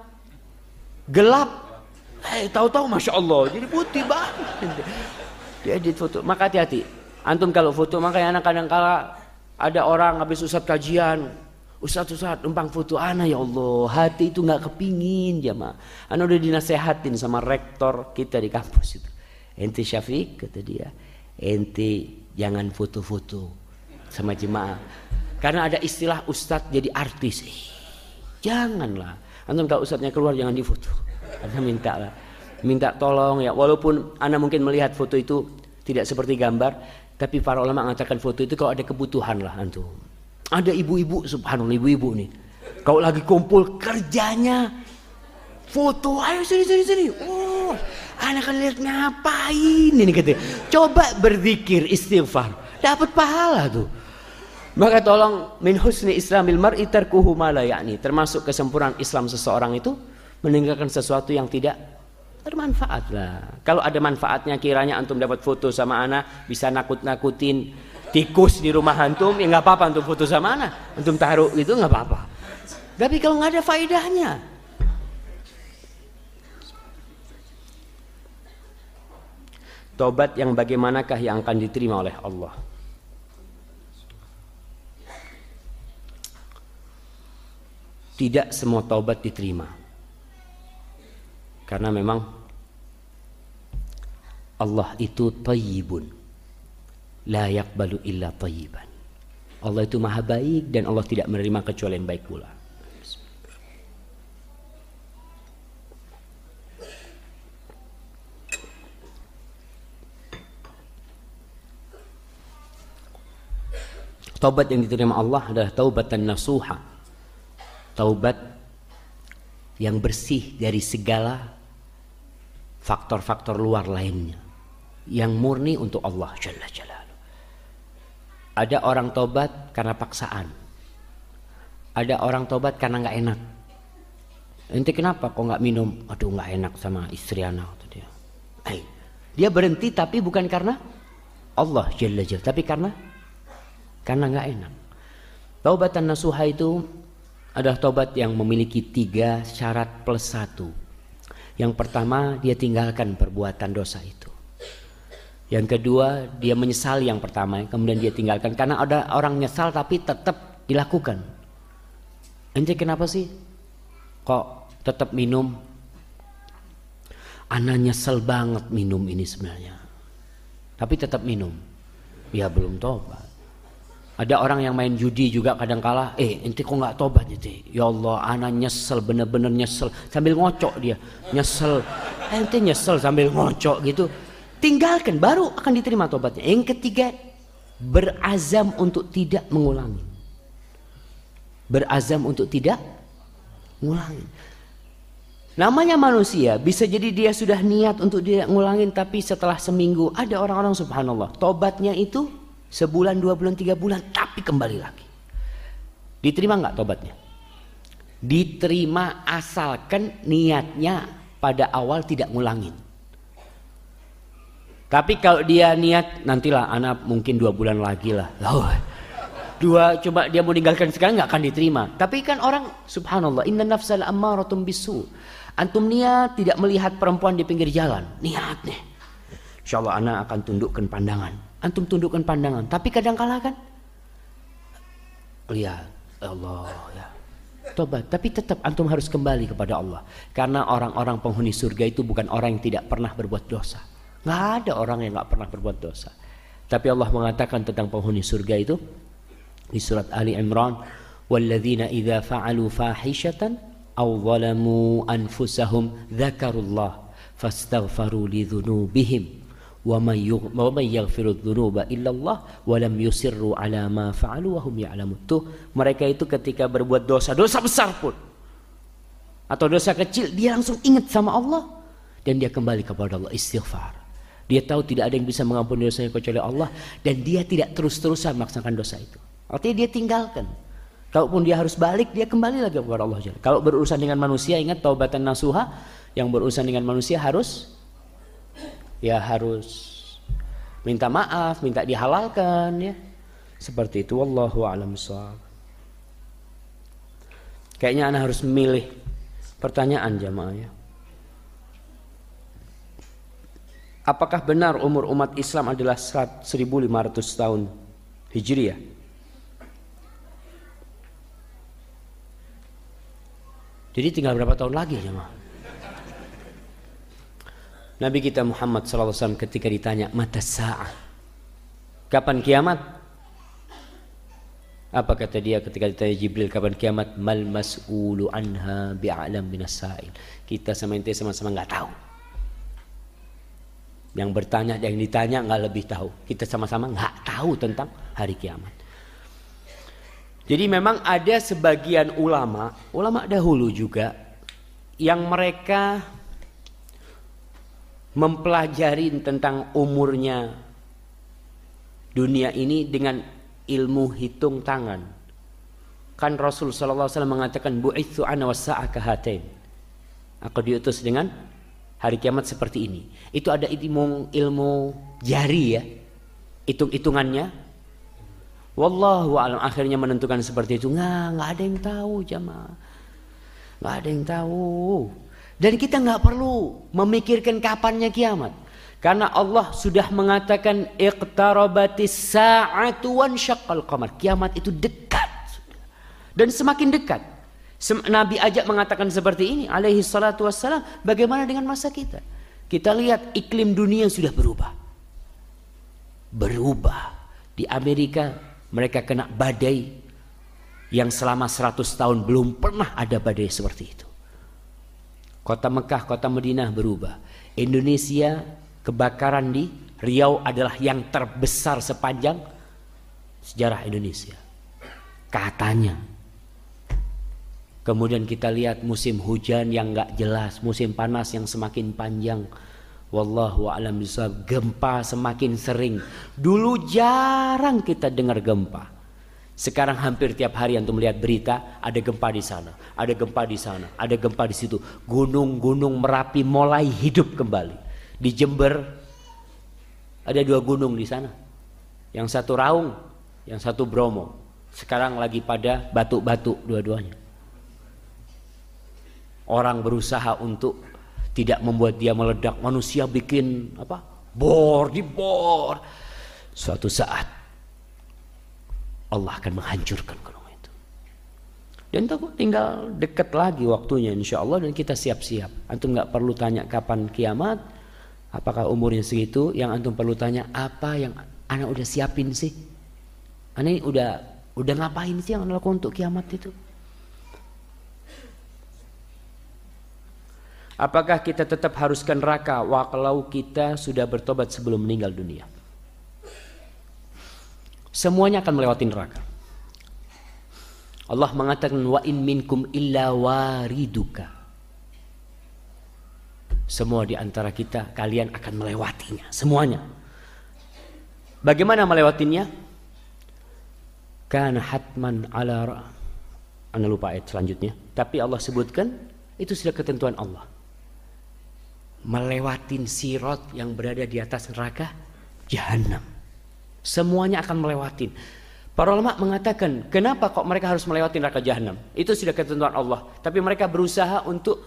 Speaker 1: gelap, eh tahu-tahu masya Allah, jadi putih banget. Dia edit foto. Maka hati-hati. Antum kalau foto, makanya anak kadang kala ada orang habis usat kajian, Ustaz Ustaz numpang foto ana ya Allah. Hati itu nggak kepingin jamaah ana udah dinasehatin sama rektor kita di kampus itu. Ente Syafiq kata dia. Ente jangan foto-foto sama jemaah. Karena ada istilah Ustaz jadi artis. Eh, janganlah. Antum kalau Ustaznya keluar jangan difoto. Ana minta lah. Minta tolong ya. Walaupun ana mungkin melihat foto itu tidak seperti gambar tapi para ulama mengatakan foto itu kalau ada kebutuhan lah antum ada ibu-ibu, subhanallah ibu-ibu nih. Kau lagi kumpul kerjanya foto, ayo sini sini sini. Oh, anak lihat ngapain ini gitu. Coba berzikir istighfar, dapat pahala tuh. Maka tolong min husni islamil mar'i tarkuhu yakni. Termasuk kesempurnaan Islam seseorang itu meninggalkan sesuatu yang tidak bermanfaat lah. Kalau ada manfaatnya kiranya antum dapat foto sama anak bisa nakut-nakutin tikus di rumah antum ya nggak apa-apa antum foto sama anak. Antum taruh itu nggak apa-apa. Tapi kalau nggak ada faedahnya. Tobat yang bagaimanakah yang akan diterima oleh Allah? Tidak semua taubat diterima. Karena memang Allah itu tayyibun la yakbalu illa tayyiban. Allah itu maha baik dan Allah tidak menerima kecuali yang baik pula. Taubat yang diterima Allah adalah taubatan nasuha. Taubat yang bersih dari segala faktor-faktor luar lainnya. Yang murni untuk Allah Jalla Jalla. Ada orang tobat karena paksaan. Ada orang tobat karena nggak enak. Ente kenapa kok nggak minum? Aduh nggak enak sama istri anak dia. Hey, dia berhenti tapi bukan karena Allah Jalla Jalla, tapi karena karena nggak enak. Taubatan nasuha itu adalah tobat yang memiliki tiga syarat plus satu. Yang pertama dia tinggalkan perbuatan dosa itu. Yang kedua, dia menyesal yang pertama, kemudian dia tinggalkan karena ada orang nyesal tapi tetap dilakukan. Ente kenapa sih? Kok tetap minum? Ana nyesel banget minum ini sebenarnya. Tapi tetap minum. Ya belum tobat. Ada orang yang main judi juga kadang kala, eh ente kok nggak tobat gitu? Ya Allah, ana nyesel bener-bener nyesel sambil ngocok dia, nyesel. Ente nyesel sambil ngocok gitu tinggalkan baru akan diterima tobatnya. Yang ketiga berazam untuk tidak mengulangi. Berazam untuk tidak mengulangi. Namanya manusia bisa jadi dia sudah niat untuk tidak ngulangin tapi setelah seminggu ada orang-orang subhanallah tobatnya itu sebulan dua bulan tiga bulan tapi kembali lagi. Diterima nggak tobatnya? Diterima asalkan niatnya pada awal tidak ngulangin tapi kalau dia niat nantilah anak mungkin dua bulan lagi lah. Oh, dua coba dia mau meninggalkan sekarang nggak akan diterima. Tapi kan orang subhanallah inna nafsal ammaratum bisu. Antum niat tidak melihat perempuan di pinggir jalan. Niat nih. Insya Allah anak akan tundukkan pandangan. Antum tundukkan pandangan. Tapi kadang kala kan lihat Allah ya. Tobat, tapi tetap antum harus kembali kepada Allah. Karena orang-orang penghuni surga itu bukan orang yang tidak pernah berbuat dosa. Nggak ada orang yang nggak pernah berbuat dosa. Tapi Allah mengatakan tentang penghuni surga itu di surat Ali Imran, "Walladzina idza fa'alu fahishatan aw zalamu anfusahum dzakarullah fastaghfaru li dzunubihim wa may yaghfiru dzunuba illa Allah wa lam yusirru ala ma fa'alu wa hum ya'lamun." Tuh, mereka itu ketika berbuat dosa, dosa besar pun atau dosa kecil, dia langsung ingat sama Allah dan dia kembali kepada Allah istighfar. Dia tahu tidak ada yang bisa mengampuni dosanya kecuali Allah dan dia tidak terus-terusan melaksanakan dosa itu. Artinya dia tinggalkan. Kalaupun dia harus balik, dia kembali lagi kepada Allah. Kalau berurusan dengan manusia, ingat taubatan nasuha, yang berurusan dengan manusia harus ya harus minta maaf, minta dihalalkan ya. Seperti itu wallahu alam Kayaknya anak harus memilih pertanyaan jamaah ya. Apakah benar umur umat Islam adalah 1500 tahun Hijriah? Jadi tinggal berapa tahun lagi ya Nabi kita Muhammad SAW ketika ditanya mata sa'ah kapan kiamat? Apa? kata dia ketika ditanya Jibril kapan kiamat? Mal mas'ulu anha bi'alam binasail kita sama ente sama-sama nggak tahu yang bertanya yang ditanya nggak lebih tahu kita sama-sama nggak tahu tentang hari kiamat jadi memang ada sebagian ulama, ulama dahulu juga yang mereka mempelajari tentang umurnya dunia ini dengan ilmu hitung tangan. Kan Rasul wasallam mengatakan bu'itsu ana wasa'aka hatain. Aku diutus dengan hari kiamat seperti ini. Itu ada ilmu ilmu jari ya. Hitung-hitungannya Wallahu alam akhirnya menentukan seperti itu. Nggak, nggak ada yang tahu jamaah. Nggak ada yang tahu. Dan kita nggak perlu memikirkan kapannya kiamat. Karena Allah sudah mengatakan iqtarabatis sa'atu wan syaqqal qamar. Kiamat itu dekat. Dan semakin dekat. Nabi ajak mengatakan seperti ini alaihi salatu wassalam. Bagaimana dengan masa kita? Kita lihat iklim dunia sudah berubah. Berubah. Di Amerika mereka kena badai yang selama 100 tahun belum pernah ada badai seperti itu. Kota Mekah, kota Madinah berubah. Indonesia kebakaran di Riau adalah yang terbesar sepanjang sejarah Indonesia. Katanya. Kemudian kita lihat musim hujan yang gak jelas, musim panas yang semakin panjang. Wallahu a'lam bishawab. Gempa semakin sering. Dulu jarang kita dengar gempa. Sekarang hampir tiap hari antum melihat berita ada gempa di sana, ada gempa di sana, ada gempa di situ. Gunung-gunung Merapi mulai hidup kembali. Di Jember ada dua gunung di sana. Yang satu Raung, yang satu Bromo. Sekarang lagi pada batu-batu dua-duanya. Orang berusaha untuk tidak membuat dia meledak. Manusia bikin apa bor di bor. Suatu saat Allah akan menghancurkan gunung itu. Dan itu tinggal dekat lagi waktunya insya Allah dan kita siap-siap. Antum nggak perlu tanya kapan kiamat apakah umurnya segitu. Yang antum perlu tanya apa yang anak udah siapin sih? Anak udah udah ngapain sih yang anak untuk kiamat itu Apakah kita tetap harus ke neraka walau kita sudah bertobat sebelum meninggal dunia? Semuanya akan melewati neraka. Allah mengatakan wa in minkum illa wariduka. Semua di antara kita kalian akan melewatinya, semuanya. Bagaimana melewatinya? Karena hatman ala Anda lupa ayat selanjutnya. Tapi Allah sebutkan itu sudah ketentuan Allah melewatin sirot yang berada di atas neraka jahanam. Semuanya akan melewatin. Para ulama mengatakan, kenapa kok mereka harus melewati neraka jahanam? Itu sudah ketentuan Allah. Tapi mereka berusaha untuk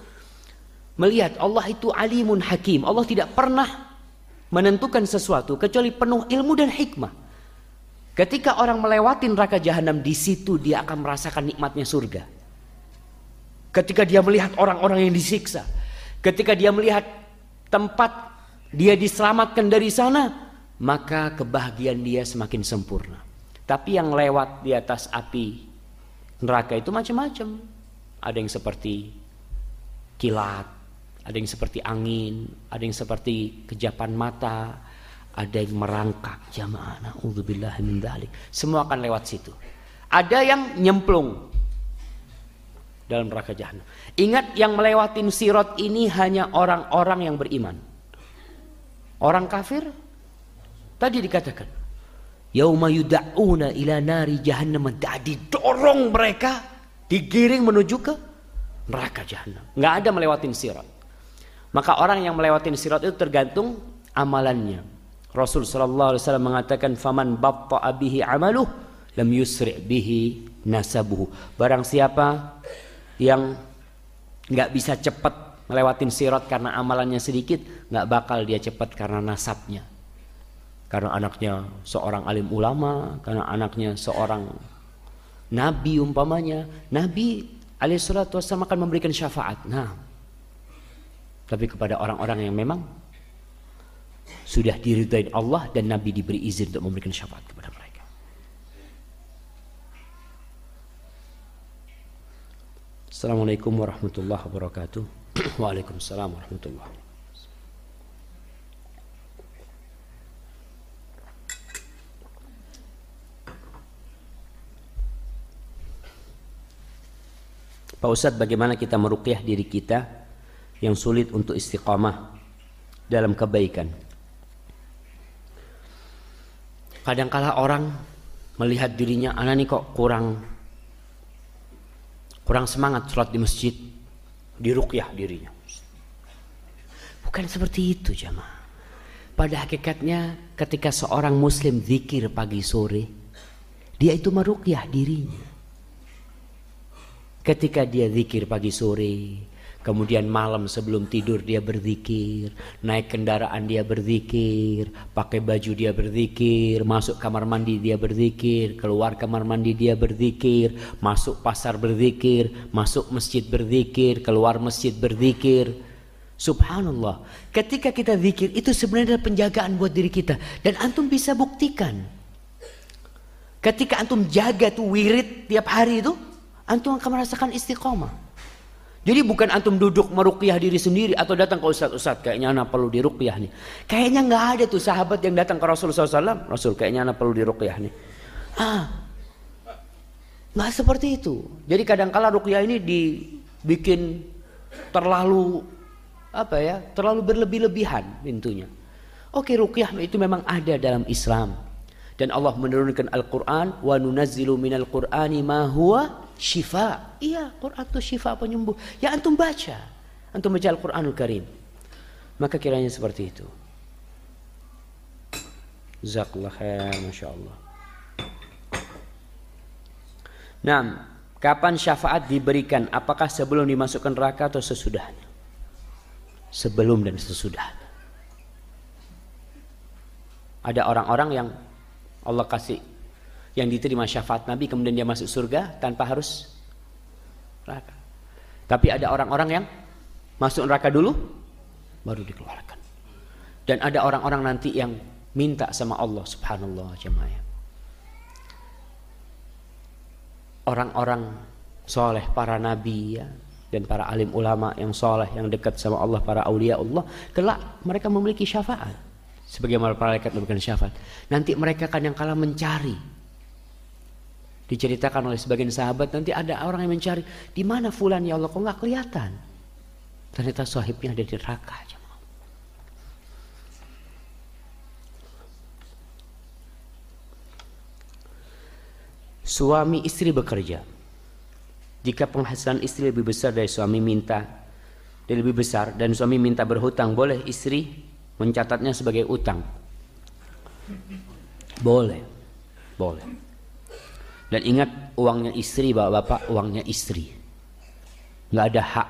Speaker 1: melihat Allah itu alimun hakim. Allah tidak pernah menentukan sesuatu kecuali penuh ilmu dan hikmah. Ketika orang melewati neraka jahanam di situ dia akan merasakan nikmatnya surga. Ketika dia melihat orang-orang yang disiksa, ketika dia melihat tempat dia diselamatkan dari sana, maka kebahagiaan dia semakin sempurna. Tapi yang lewat di atas api neraka itu macam-macam. Ada yang seperti kilat, ada yang seperti angin, ada yang seperti kejapan mata, ada yang merangkak jamaah naudzubillah min. Semua akan lewat situ. Ada yang nyemplung dalam neraka jahanam. Ingat yang melewati sirot ini hanya orang-orang yang beriman. Orang kafir tadi dikatakan Yauma yud'una ila nari jahannam. Didorong mereka, digiring menuju ke neraka jahannam. Nggak ada melewatin sirat. Maka orang yang melewatin sirat itu tergantung amalannya. Rasul sallallahu alaihi wasallam mengatakan faman batta'a bihi amaluh lam yusri' bihi nasabuhu. Barang siapa yang nggak bisa cepat melewatin sirat karena amalannya sedikit, nggak bakal dia cepat karena nasabnya karena anaknya seorang alim ulama, karena anaknya seorang nabi umpamanya, nabi alaihissalatu wassalam akan memberikan syafaat. Nah, tapi kepada orang-orang yang memang sudah diridhai Allah dan nabi diberi izin untuk memberikan syafaat kepada mereka. Assalamualaikum warahmatullahi wabarakatuh. Waalaikumsalam warahmatullahi wabarakatuh. Pak Ustadz bagaimana kita meruqyah diri kita yang sulit untuk istiqamah dalam kebaikan. Kadangkala orang melihat dirinya, anak ini kok kurang kurang semangat sholat di masjid, diruqyah dirinya. Bukan seperti itu jamaah. Pada hakikatnya ketika seorang muslim zikir pagi sore, dia itu meruqyah dirinya. Ketika dia zikir pagi sore, kemudian malam sebelum tidur dia berzikir, naik kendaraan dia berzikir, pakai baju dia berzikir, masuk kamar mandi dia berzikir, keluar kamar mandi dia berzikir, masuk pasar berzikir, masuk masjid berzikir, keluar masjid berzikir. Subhanallah, ketika kita zikir itu sebenarnya penjagaan buat diri kita. Dan antum bisa buktikan. Ketika antum jaga tuh wirid tiap hari itu, antum akan merasakan istiqomah. Jadi bukan antum duduk meruqyah diri sendiri atau datang ke ustaz-ustaz kayaknya anak perlu diruqyah nih. Kayaknya nggak ada tuh sahabat yang datang ke Rasul SAW. Rasul kayaknya anak perlu diruqyah nih. Ah, nggak seperti itu. Jadi kadang kala ruqyah ini dibikin terlalu apa ya, terlalu berlebih-lebihan pintunya. Oke ruqyah itu memang ada dalam Islam dan Allah menurunkan Al-Quran wa nunazzilu minal Qur'ani ma huwa syifa. Iya, Quran itu syifa penyembuh. Ya antum baca. Antum baca Al-Quranul Karim. Maka kiranya seperti itu. Jazakallah khair, Masya Allah. Nah, kapan syafaat diberikan? Apakah sebelum dimasukkan neraka atau sesudahnya? Sebelum dan sesudahnya. Ada orang-orang yang Allah kasih yang diterima syafaat Nabi kemudian dia masuk surga tanpa harus neraka. Tapi ada orang-orang yang masuk neraka dulu baru dikeluarkan. Dan ada orang-orang nanti yang minta sama Allah subhanallah jemaah. Orang-orang soleh para nabi ya dan para alim ulama yang soleh yang dekat sama Allah para aulia Allah kelak mereka memiliki syafaat sebagaimana malaikat memberikan syafaat nanti mereka akan yang kalah mencari Diceritakan oleh sebagian sahabat nanti ada orang yang mencari di mana fulan ya Allah kok nggak kelihatan. Ternyata sahibnya ada di neraka. Suami istri bekerja. Jika penghasilan istri lebih besar dari suami minta dan lebih besar dan suami minta berhutang, boleh istri mencatatnya sebagai utang? Boleh. Boleh. Dan ingat uangnya istri bapak-bapak uangnya istri. Nggak ada hak.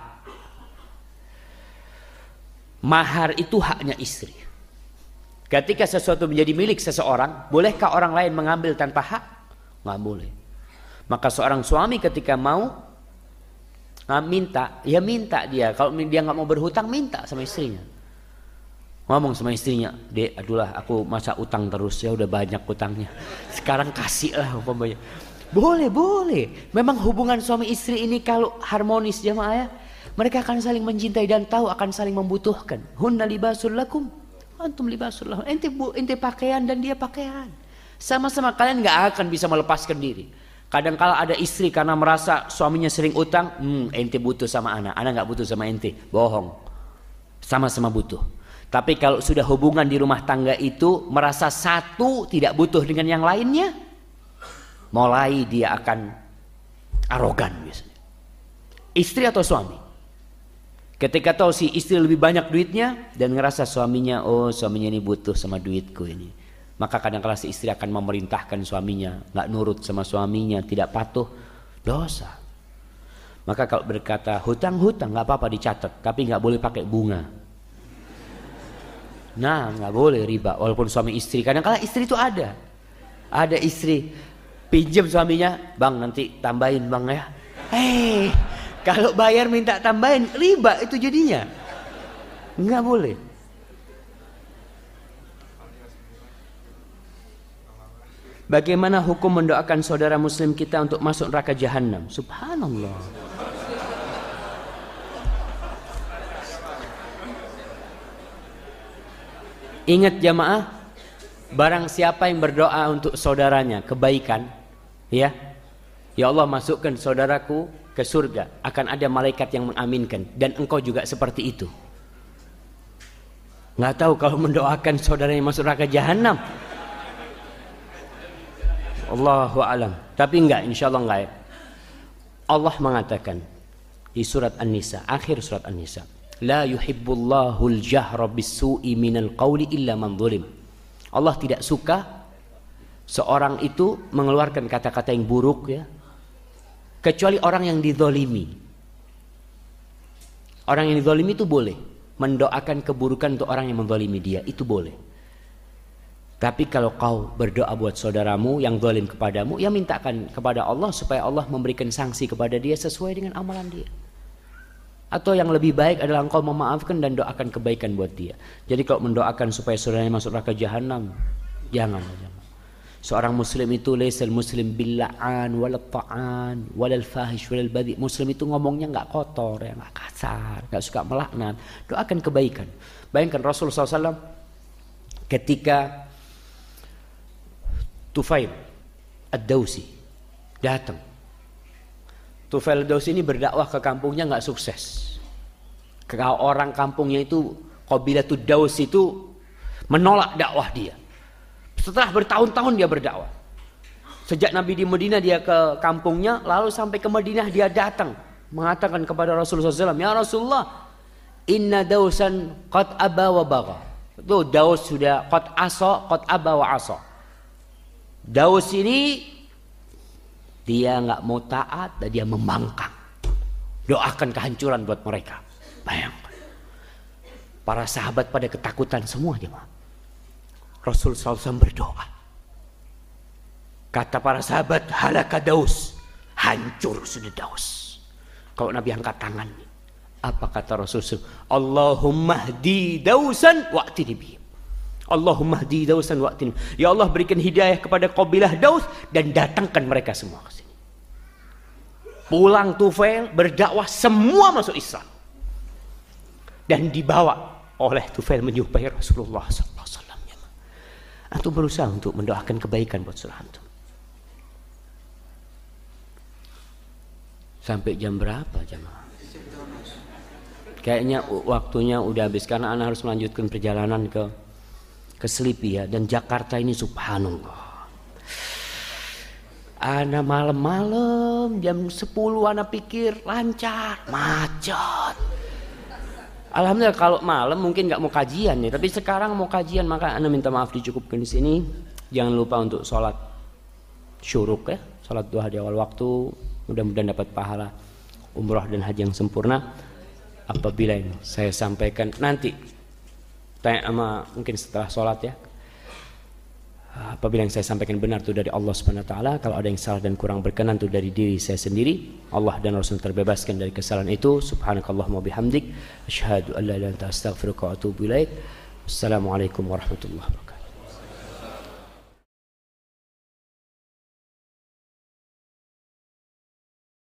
Speaker 1: Mahar itu haknya istri. Ketika sesuatu menjadi milik seseorang, bolehkah orang lain mengambil tanpa hak? Nggak boleh. Maka seorang suami ketika mau ah, minta, ya minta dia. Kalau dia nggak mau berhutang, minta sama istrinya. Ngomong sama istrinya, dek, adulah aku masa utang terus ya udah banyak utangnya. Sekarang kasih lah umpamanya. Boleh, boleh. Memang hubungan suami istri ini kalau harmonis jamaah ya, mereka akan saling mencintai dan tahu akan saling membutuhkan. Hunna libasul lakum, antum libasul lahum. Ente, bu, ente pakaian dan dia pakaian. Sama-sama kalian nggak akan bisa melepaskan diri. Kadang kala ada istri karena merasa suaminya sering utang, hmm, ente butuh sama anak, anak nggak butuh sama ente, bohong. Sama-sama butuh. Tapi kalau sudah hubungan di rumah tangga itu merasa satu tidak butuh dengan yang lainnya, mulai dia akan arogan biasanya. Istri atau suami? Ketika tahu si istri lebih banyak duitnya dan ngerasa suaminya, oh suaminya ini butuh sama duitku ini. Maka kadang-kala si istri akan memerintahkan suaminya, nggak nurut sama suaminya, tidak patuh, dosa. Maka kalau berkata hutang-hutang nggak apa-apa dicatat, tapi nggak boleh pakai bunga. Nah, nggak boleh riba walaupun suami istri. Kadang-kala istri itu ada. Ada istri pinjam suaminya, "Bang, nanti tambahin, Bang ya." Hei, kalau bayar minta tambahin, riba itu jadinya. Nggak boleh. Bagaimana hukum mendoakan saudara muslim kita untuk masuk neraka jahanam? Subhanallah. Ingat jamaah, barang siapa yang berdoa untuk saudaranya kebaikan, ya, ya Allah masukkan saudaraku ke surga, akan ada malaikat yang mengaminkan dan engkau juga seperti itu. Nggak tahu kalau mendoakan saudaranya masuk neraka jahanam. Allahu alam. Tapi enggak, insya Allah enggak ya. Allah mengatakan di surat An-Nisa, akhir surat An-Nisa. La yuhibbullahu al-jahra bis-su'i minal qawli illa man zulim. Allah tidak suka seorang itu mengeluarkan kata-kata yang buruk ya. Kecuali orang yang dizolimi. Orang yang dizolimi itu boleh. Mendoakan keburukan untuk orang yang menzolimi dia. Itu boleh. Tapi kalau kau berdoa buat saudaramu yang zalim kepadamu, ya mintakan kepada Allah supaya Allah memberikan sanksi kepada dia sesuai dengan amalan dia. Atau yang lebih baik adalah engkau memaafkan dan doakan kebaikan buat dia. Jadi kalau mendoakan supaya saudaranya masuk neraka jahanam, jangan. Seorang muslim itu laisal muslim billa'an wal ta'an walal fahish walal badi. Muslim itu ngomongnya enggak kotor, ya, enggak kasar, enggak suka melaknat. Doakan kebaikan. Bayangkan Rasulullah SAW ketika Tufail Ad-Dausi datang Tufail Dausi ini berdakwah ke kampungnya nggak sukses. Kalau orang kampungnya itu Qabilatul Daus itu menolak dakwah dia. Setelah bertahun-tahun dia berdakwah. Sejak Nabi di Medina dia ke kampungnya, lalu sampai ke Madinah dia datang mengatakan kepada Rasulullah SAW, Ya Rasulullah, Inna dausan qad aba wa baga. Itu Daus sudah qad aso, qad aba wa aso. Daus ini dia nggak mau taat dan dia membangkang. Doakan kehancuran buat mereka. Bayangkan. Para sahabat pada ketakutan semua jemaah. Rasul SAW berdoa. Kata para sahabat, halaka daus. Hancur sudah daus. Kalau Nabi angkat tangan. Apa kata Rasul SAW? Allahumma hdi dausan wa'tini bihim. Allahumma hdi dausan wa'tini. Ya Allah berikan hidayah kepada kabilah Daus dan datangkan mereka semua ke sini. Pulang Tufail berdakwah semua masuk Islam. Dan dibawa oleh Tufail menjumpai Rasulullah wasallam. Antum berusaha untuk mendoakan kebaikan buat saudara antum. Sampai jam berapa jemaah? Kayaknya waktunya udah habis karena anak harus melanjutkan perjalanan ke ke Selipi ya dan Jakarta ini subhanallah. Ana malam-malam jam 10 ana pikir lancar, macet. Alhamdulillah kalau malam mungkin nggak mau kajian nih, tapi sekarang mau kajian maka ana minta maaf dicukupkan di sini. Jangan lupa untuk sholat syuruk ya, sholat dua di awal waktu. Mudah-mudahan dapat pahala umroh dan haji yang sempurna. Apabila ini saya sampaikan nanti tanya sama mungkin setelah sholat ya apabila yang saya sampaikan benar itu dari Allah Subhanahu taala kalau ada yang salah dan kurang berkenan itu dari diri saya sendiri Allah dan Rasul terbebaskan dari kesalahan itu. Subhanakallahumma bihamdik asyhadu an la ilaha illa anta astaghfiruka wa atubu ilaik. Assalamualaikum warahmatullahi wabarakatuh